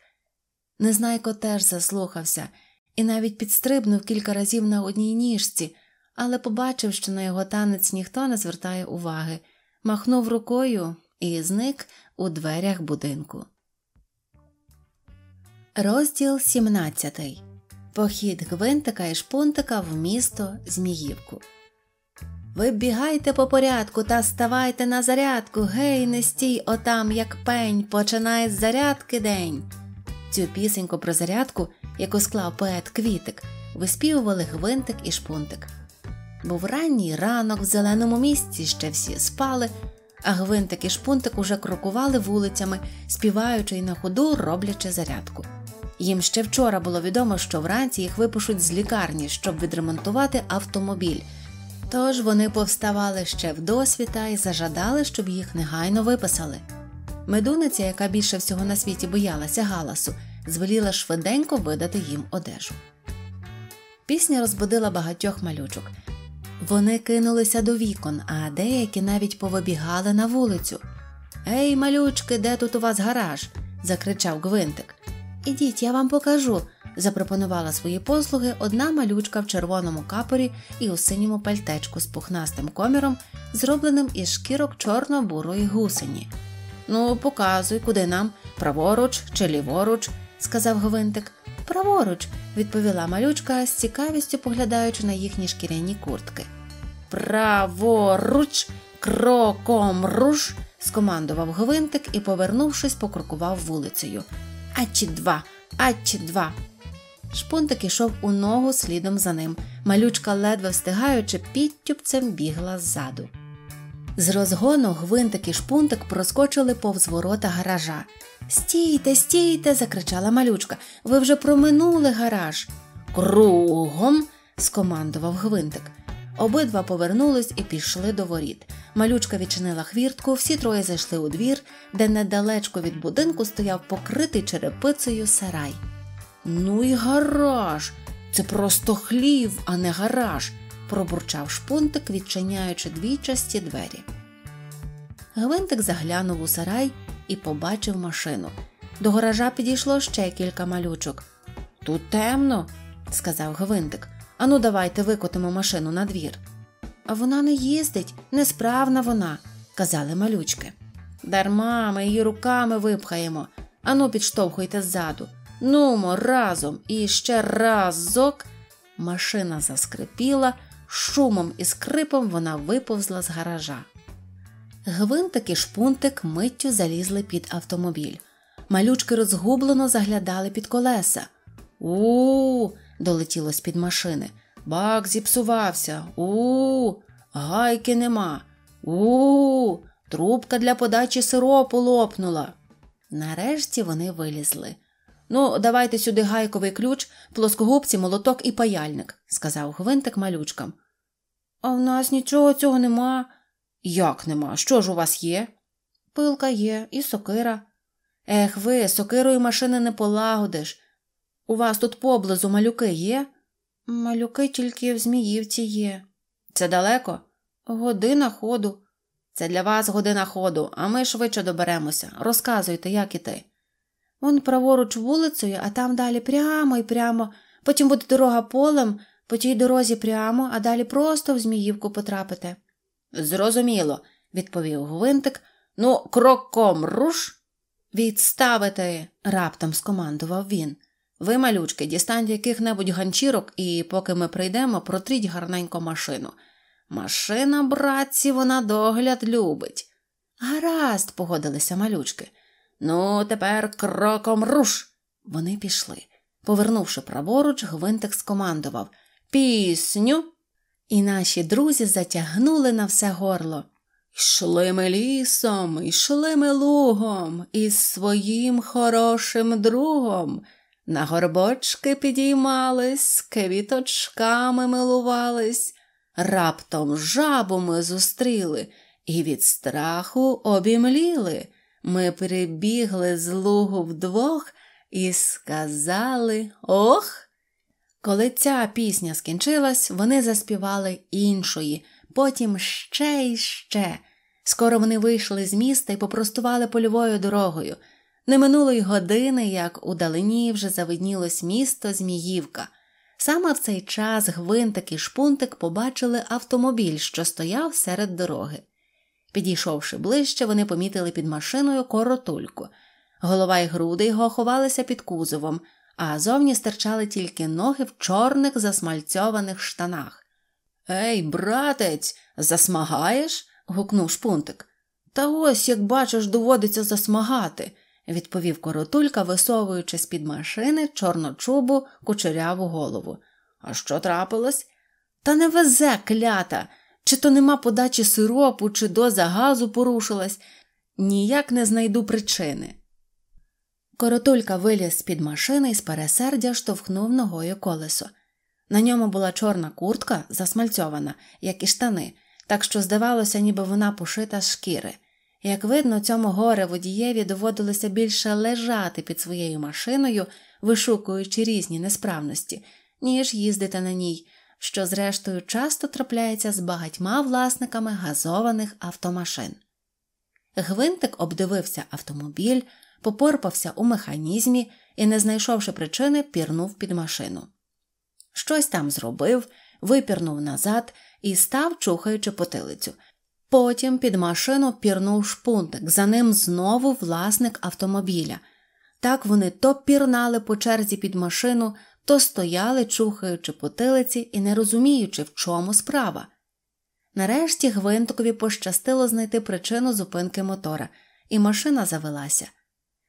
Незнайко теж заслухався і навіть підстрибнув кілька разів на одній ніжці, але побачив, що на його танець ніхто не звертає уваги, махнув рукою і зник у дверях будинку. Розділ 17. Похід гвинтика і шпунтика в місто Зміївку. Вибігайте по порядку та ставайте на зарядку. Гей, не стій отам, як пень, починає з зарядки день. Цю пісеньку про зарядку, яку склав поет Квітик, виспівували гвинтик і шпунтик. Був ранній ранок в зеленому місці ще всі спали, а гвинтик і шпунтик уже крокували вулицями, співаючи й на ходу роблячи зарядку. Їм ще вчора було відомо, що вранці їх випишуть з лікарні, щоб відремонтувати автомобіль. Тож вони повставали ще в досвіта і зажадали, щоб їх негайно виписали. Медуниця, яка більше всього на світі боялася галасу, звеліла швиденько видати їм одежу. Пісня розбудила багатьох малючок. Вони кинулися до вікон, а деякі навіть повибігали на вулицю. Ей, малючки, де тут у вас гараж? закричав Гвинтик. Ідіть, я вам покажу, запропонувала свої послуги одна малючка в червоному капорі і у синьому пальтечку з пухнастим коміром, зробленим із шкірок чорно-бурої гусені. Ну, показуй, куди нам, праворуч чи ліворуч, сказав Гвинтик. Праворуч, відповіла малючка з цікавістю поглядаючи на їхні шкіряні куртки. Праворуч, кроком руш, скомандував Гвинтик і, повернувшись, покрокував вулицею. Ачі два, ачі два. Шпунтик ішов у ногу слідом за ним. Малючка, ледве встигаючи, підтюпцем бігла ззаду. З розгону гвинтик і шпунтик проскочили повз ворота гаража. Стійте, стійте, закричала малючка. Ви вже проминули гараж. Кругом. скомандував гвинтик. Обидва повернулись і пішли до воріт. Малючка відчинила хвіртку, всі троє зайшли у двір, де недалечко від будинку стояв покритий черепицею сарай. Ну й гараж. Це просто хлів, а не гараж, пробурчав шпунтик, відчиняючи двічасті двері. Гвинтик заглянув у сарай і побачив машину. До гаража підійшло ще кілька малючок. Тут темно, сказав Гвинтик. Ану, давайте викотимо машину на двір. А вона не їздить, несправна вона, казали малючки. Дарма ми її руками випхаємо. Ану, підштовхуйте ззаду. Нумо, разом і ще разок. Машина заскрипіла, шумом і скрипом вона виповзла з гаража. Гвинтик і шпунтик миттю залізли під автомобіль. Малючки розгублено заглядали під колеса. У, долетіло з під машини. Бак зіпсувався. У, гайки нема. У, трубка для подачі сиропу лопнула. Нарешті вони вилізли. Ну, давайте сюди гайковий ключ, плоскогубці, молоток і паяльник, сказав гвинтик малючкам. А в нас нічого цього нема. Як нема? Що ж у вас є? Пилка є і сокира. Ех ви, сокирою машини не полагодиш. У вас тут поблизу малюки є? Малюки тільки в Зміївці є. Це далеко? Година ходу. Це для вас година ходу, а ми швидше доберемося. Розказуйте, як іти. Он праворуч вулицею, а там далі прямо і прямо. Потім буде дорога полем, по тій дорозі прямо, а далі просто в Зміївку потрапите. Зрозуміло, відповів Гвинтик. Ну, кроком руш. Відставити, раптом скомандував він. Ви, малючки, дістаньте яких-небудь ганчірок, і поки ми прийдемо, протріть гарненько машину. Машина, братці, вона догляд любить. Гаразд, погодилися малючки. Ну, тепер кроком руш. Вони пішли. Повернувши праворуч, гвинтик скомандував Пісню. І наші друзі затягнули на все горло. Йшли ми лісом, йшли ми лугом із своїм хорошим другом. На горбочки підіймались, квіточками милувались, раптом жабу ми зустріли і від страху обімліли. Ми прибігли з лугу вдвох і сказали Ох. Коли ця пісня скінчилась, вони заспівали іншої, потім ще й ще. Скоро вони вийшли з міста і попростували польовою дорогою. Не минуло й години, як у далині вже завиднілось місто Зміївка. Саме в цей час гвинтик і шпунтик побачили автомобіль, що стояв серед дороги. Підійшовши ближче, вони помітили під машиною коротульку. Голова й груди його ховалися під кузовом, а зовні стирчали тільки ноги в чорних засмальцьованих штанах. Ей, братець, засмагаєш? гукнув шпунтик. Та ось, як бачиш, доводиться засмагати, відповів коротулька, висовуючи з під машини чорночубу кучеряву голову. А що трапилось? Та не везе клята. Чи то нема подачі сиропу, чи доза газу порушилась, ніяк не знайду причини. Коротулька виліз з під машини і з пересердя штовхнув ногою колесо. На ньому була чорна куртка, засмальцьована, як і штани, так що здавалося, ніби вона пошита з шкіри. Як видно, цьому горе водієві доводилося більше лежати під своєю машиною, вишукуючи різні несправності, ніж їздити на ній, що, зрештою, часто трапляється з багатьма власниками газованих автомашин. Гвинтик обдивився автомобіль, попорпався у механізмі і, не знайшовши причини, пірнув під машину. Щось там зробив, випірнув назад і став, чухаючи потилицю. Потім під машину пірнув шпунтик, за ним знову власник автомобіля. Так вони то пірнали по черзі під машину, то стояли, чухаючи потилиці і не розуміючи, в чому справа. Нарешті гвинтикові пощастило знайти причину зупинки мотора, і машина завелася.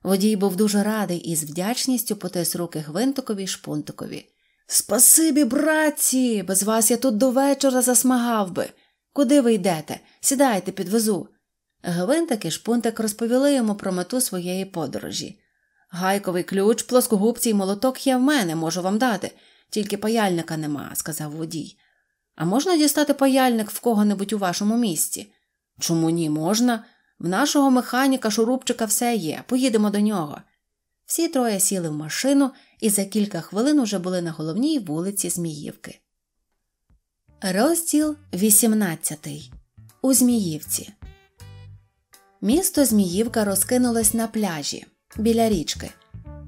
Водій був дуже радий і з вдячністю потис руки гвинтикові й шпунтикові. Спасибі, братці, без вас я тут до вечора засмагав би. Куди ви йдете? Сідайте, підвезу. Гвинтик і шпунтик розповіли йому про мету своєї подорожі. Гайковий ключ, плоскогубці й молоток є в мене, можу вам дати, тільки паяльника нема, сказав водій. А можна дістати паяльник в кого-небудь у вашому місті? Чому ні, можна? В нашого механіка шурупчика все є, поїдемо до нього. Всі троє сіли в машину і за кілька хвилин уже були на головній вулиці Зміївки. Розділ 18. У Зміївці. Місто Зміївка розкинулось на пляжі біля річки.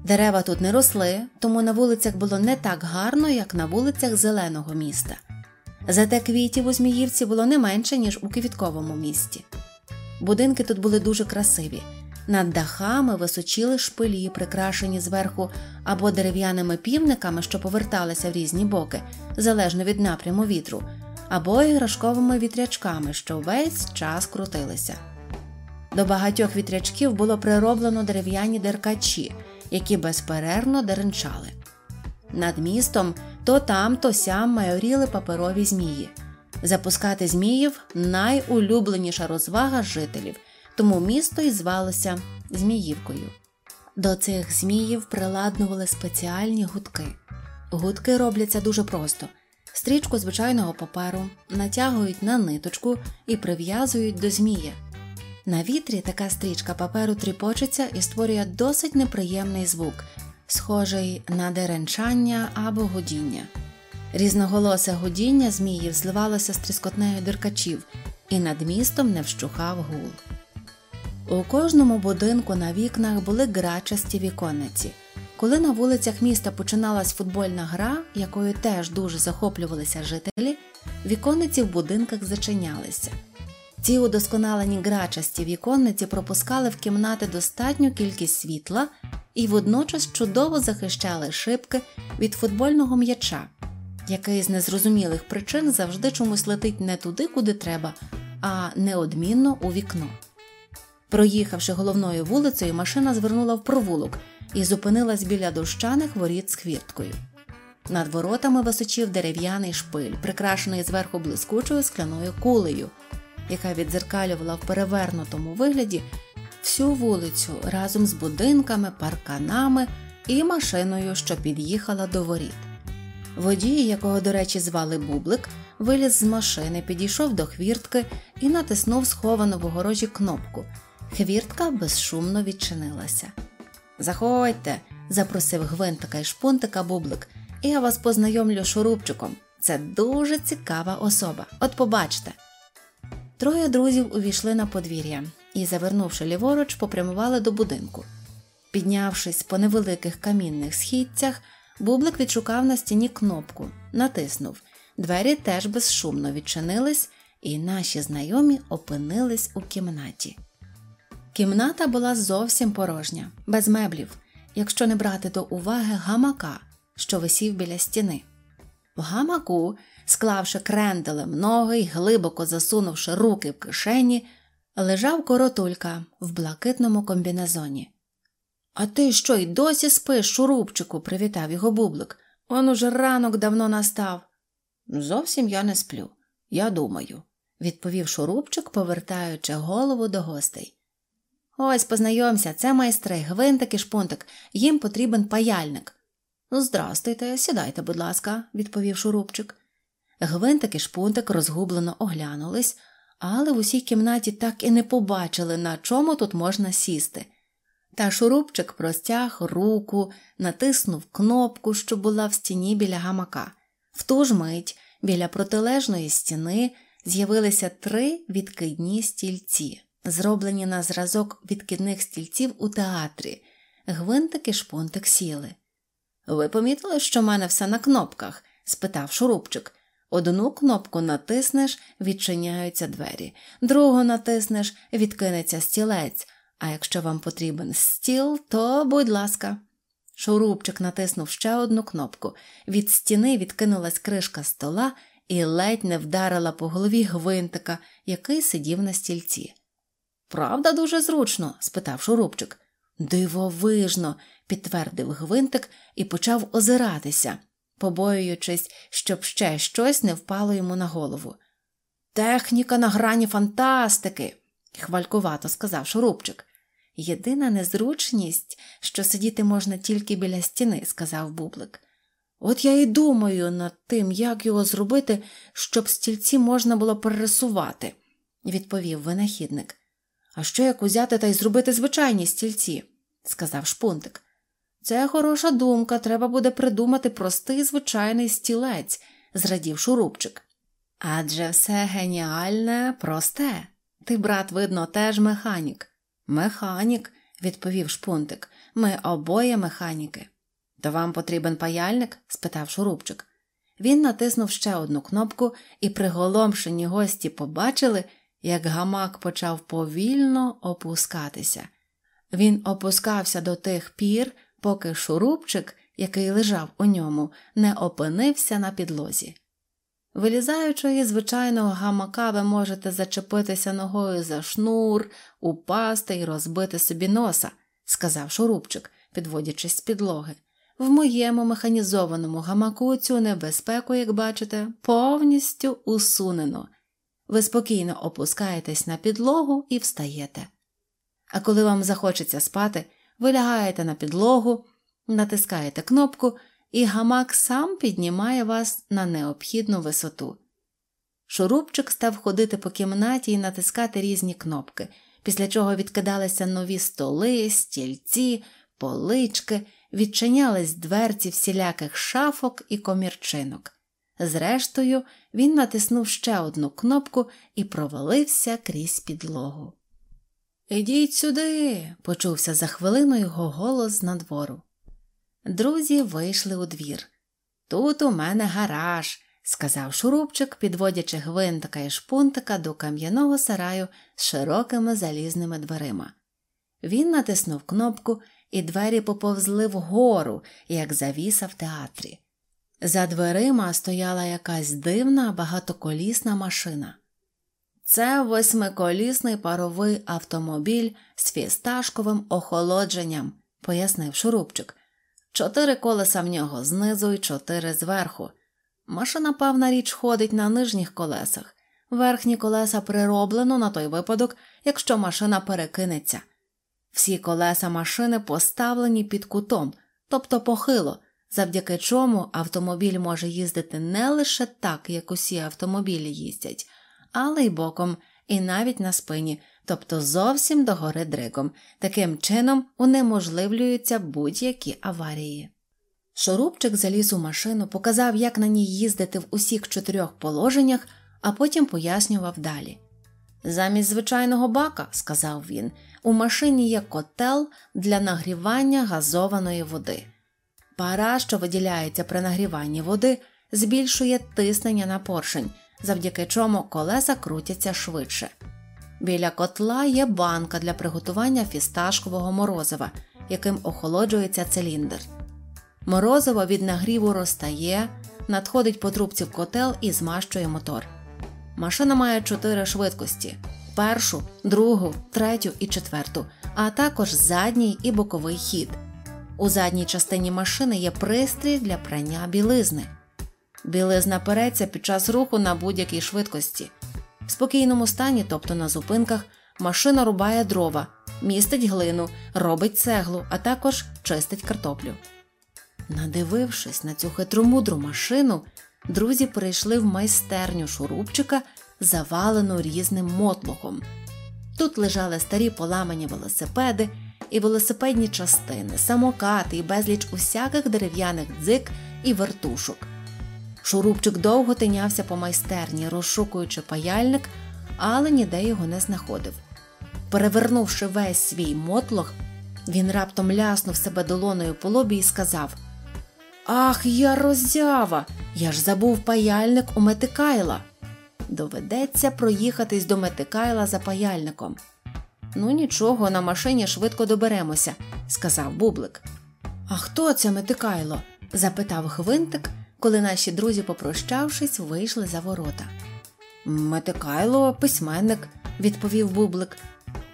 Дерева тут не росли, тому на вулицях було не так гарно, як на вулицях зеленого міста. Зате квітів у Зміївці було не менше, ніж у квітковому місті. Будинки тут були дуже красиві. Над дахами височили шпилі, прикрашені зверху або дерев'яними півниками, що поверталися в різні боки, залежно від напряму вітру, або іграшковими вітрячками, що весь час крутилися. До багатьох вітрячків було прироблено дерев'яні деркачі, які безперервно деренчали. Над містом то там, то сям майоріли паперові змії. Запускати зміїв найулюбленіша розвага жителів, тому місто і звалося Зміївкою. До цих зміїв приладнували спеціальні гудки. Гудки робляться дуже просто: стрічку звичайного паперу натягують на ниточку і прив'язують до змія. На вітрі така стрічка паперу тріпочеться і створює досить неприємний звук, схожий на деренчання або гудіння. Різноголосе гудіння зміїв зливалося з тріскотнею диркачів, і над містом не вщухав гул. У кожному будинку на вікнах були грачасті віконниці. Коли на вулицях міста починалась футбольна гра, якою теж дуже захоплювалися жителі, віконниці в будинках зачинялися. Ці удосконалені грачасті віконниці пропускали в кімнати достатню кількість світла і водночас чудово захищали шибки від футбольного м'яча, який з незрозумілих причин завжди чомусь летить не туди, куди треба, а неодмінно у вікно. Проїхавши головною вулицею, машина звернула в провулок і зупинилась біля дощаних воріт з хвірткою. Над воротами височив дерев'яний шпиль, прикрашений зверху блискучою скляною кулею, яка відзеркалювала в перевернутому вигляді всю вулицю разом з будинками, парканами і машиною, що під'їхала до воріт. Водій, якого, до речі, звали Бублик, виліз з машини, підійшов до хвіртки і натиснув сховану в огорожі кнопку. Хвіртка безшумно відчинилася. Заходьте, запросив гвинтика і шпунтика Бублик, я вас познайомлю шурупчиком. Це дуже цікава особа. От побачте. Троє друзів увійшли на подвір'я і, завернувши ліворуч, попрямували до будинку. Піднявшись по невеликих камінних східцях, Бублик відшукав на стіні кнопку, натиснув. Двері теж безшумно відчинились, і наші знайомі опинились у кімнаті. Кімната була зовсім порожня, без меблів, якщо не брати до уваги гамака, що висів біля стіни. В гамаку, склавши кренделем ноги й глибоко засунувши руки в кишені, лежав коротулька в блакитному комбінезоні. А ти що й досі спиш, шурупчику? привітав його бублик. Он уже ранок давно настав. Зовсім я не сплю, я думаю, відповів шурупчик, повертаючи голову до гостей. Ось познайомся, це майстри, гвинтик і шпунтик, їм потрібен паяльник. Здрастуйте, сідайте, будь ласка, відповів шурупчик. Гвинтик і шпунтик розгублено оглянулись, але в усій кімнаті так і не побачили, на чому тут можна сісти. Та шурупчик простяг руку, натиснув кнопку, що була в стіні біля гамака. В ту ж мить Біля протилежної стіни з'явилися три відкидні стільці, зроблені на зразок відкидних стільців у театрі. Гвинтик і шпунтик сіли. Ви помітили, що в мене все на кнопках? спитав шурупчик. Одну кнопку натиснеш, відчиняються двері, другу натиснеш, відкинеться стілець, а якщо вам потрібен стіл, то будь ласка. Шурупчик натиснув ще одну кнопку. Від стіни відкинулась кришка стола і ледь не вдарила по голові гвинтика, який сидів на стільці. Правда, дуже зручно? спитав шурупчик. Дивовижно, підтвердив гвинтик і почав озиратися, побоюючись, щоб ще щось не впало йому на голову. Техніка на грані фантастики, хвалькувато сказав шурупчик. Єдина незручність, що сидіти можна тільки біля стіни, сказав бублик. От я і думаю над тим, як його зробити, щоб стільці можна було пересувати, відповів винахідник. А що як узяти та й зробити звичайні стільці? сказав шпунтик. Це хороша думка, треба буде придумати простий звичайний стілець, зрадів шурупчик. Адже все геніальне, просте. Ти, брат, видно, теж механік. Механік, відповів шпунтик. Ми обоє механіки. То вам потрібен паяльник? спитав шурупчик. Він натиснув ще одну кнопку, і приголомшені гості побачили, як гамак почав повільно опускатися. Він опускався до тих пір, поки шурупчик, який лежав у ньому, не опинився на підлозі. Вилізаючи із звичайного гамака, ви можете зачепитися ногою за шнур, упасти і розбити собі носа, сказав шурупчик, підводячись з підлоги. В моєму механізованому гамаку цю небезпеку, як бачите, повністю усунено. Ви спокійно опускаєтесь на підлогу і встаєте. А коли вам захочеться спати, ви лягаєте на підлогу, натискаєте кнопку, і гамак сам піднімає вас на необхідну висоту. Шурупчик став ходити по кімнаті і натискати різні кнопки, після чого відкидалися нові столи, стільці, полички, відчинялись дверці всіляких шафок і комірчинок. Зрештою, він натиснув ще одну кнопку і провалився крізь підлогу. Ідіть сюди, почувся за хвилину його голос з надвору. Друзі вийшли у двір. Тут у мене гараж, сказав шурупчик, підводячи гвинтика і шпунтика до кам'яного сараю з широкими залізними дверима. Він натиснув кнопку, і двері поповзли вгору, як завіса в театрі. За дверима стояла якась дивна багатоколісна машина. Це восьмиколісний паровий автомобіль з фісташковим охолодженням, пояснив шурупчик. Чотири колеса в нього знизу і чотири зверху. Машина, певна річ, ходить на нижніх колесах. Верхні колеса прироблено на той випадок, якщо машина перекинеться. Всі колеса машини поставлені під кутом, тобто похило, завдяки чому автомобіль може їздити не лише так, як усі автомобілі їздять, але й боком, і навіть на спині, тобто зовсім догори дригом. Таким чином унеможливлюються будь-які аварії. Шурупчик заліз у машину, показав, як на ній їздити в усіх чотирьох положеннях, а потім пояснював далі. Замість звичайного бака, сказав він, у машині є котел для нагрівання газованої води. Пара, що виділяється при нагріванні води, збільшує тиснення на поршень, завдяки чому колеса крутяться швидше. Біля котла є банка для приготування фісташкового морозива, яким охолоджується циліндр. Морозиво від нагріву розтає, надходить по трубці в котел і змащує мотор. Машина має чотири швидкості: першу, другу, третю і четверту, а також задній і боковий хід. У задній частині машини є пристрій для прання білизни. Білизна переться під час руху на будь-якій швидкості. В спокійному стані, тобто на зупинках, машина рубає дрова, містить глину, робить цеглу, а також чистить картоплю. Надивившись на цю хитромудру машину, друзі прийшли в майстерню шурупчика, завалену різним мотлухом. Тут лежали старі поламані велосипеди і велосипедні частини, самокати і безліч усяких дерев'яних дзик і вертушок. Шурупчик довго тинявся по майстерні, розшукуючи паяльник, але ніде його не знаходив. Перевернувши весь свій мотлох, він раптом ляснув себе долоною по лобі і сказав Ах, я роззява! Я ж забув паяльник у Метикайла. Доведеться проїхатись до Метикайла за паяльником. Ну, нічого, на машині швидко доберемося, сказав Бублик. А хто це Метикайло? запитав Хвинтик, коли наші друзі, попрощавшись, вийшли за ворота. Метикайло письменник, відповів Бублик.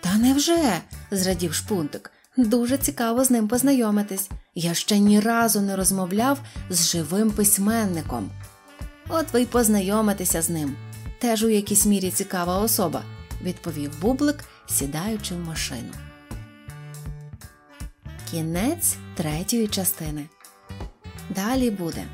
Та невже? зрадів шпунтик. Дуже цікаво з ним познайомитись. Я ще ні разу не розмовляв з живим письменником. От ви й познайомитеся з ним. Теж у якійсь мірі цікава особа, відповів Бублик, сідаючи в машину. Кінець третьої частини. Далі буде.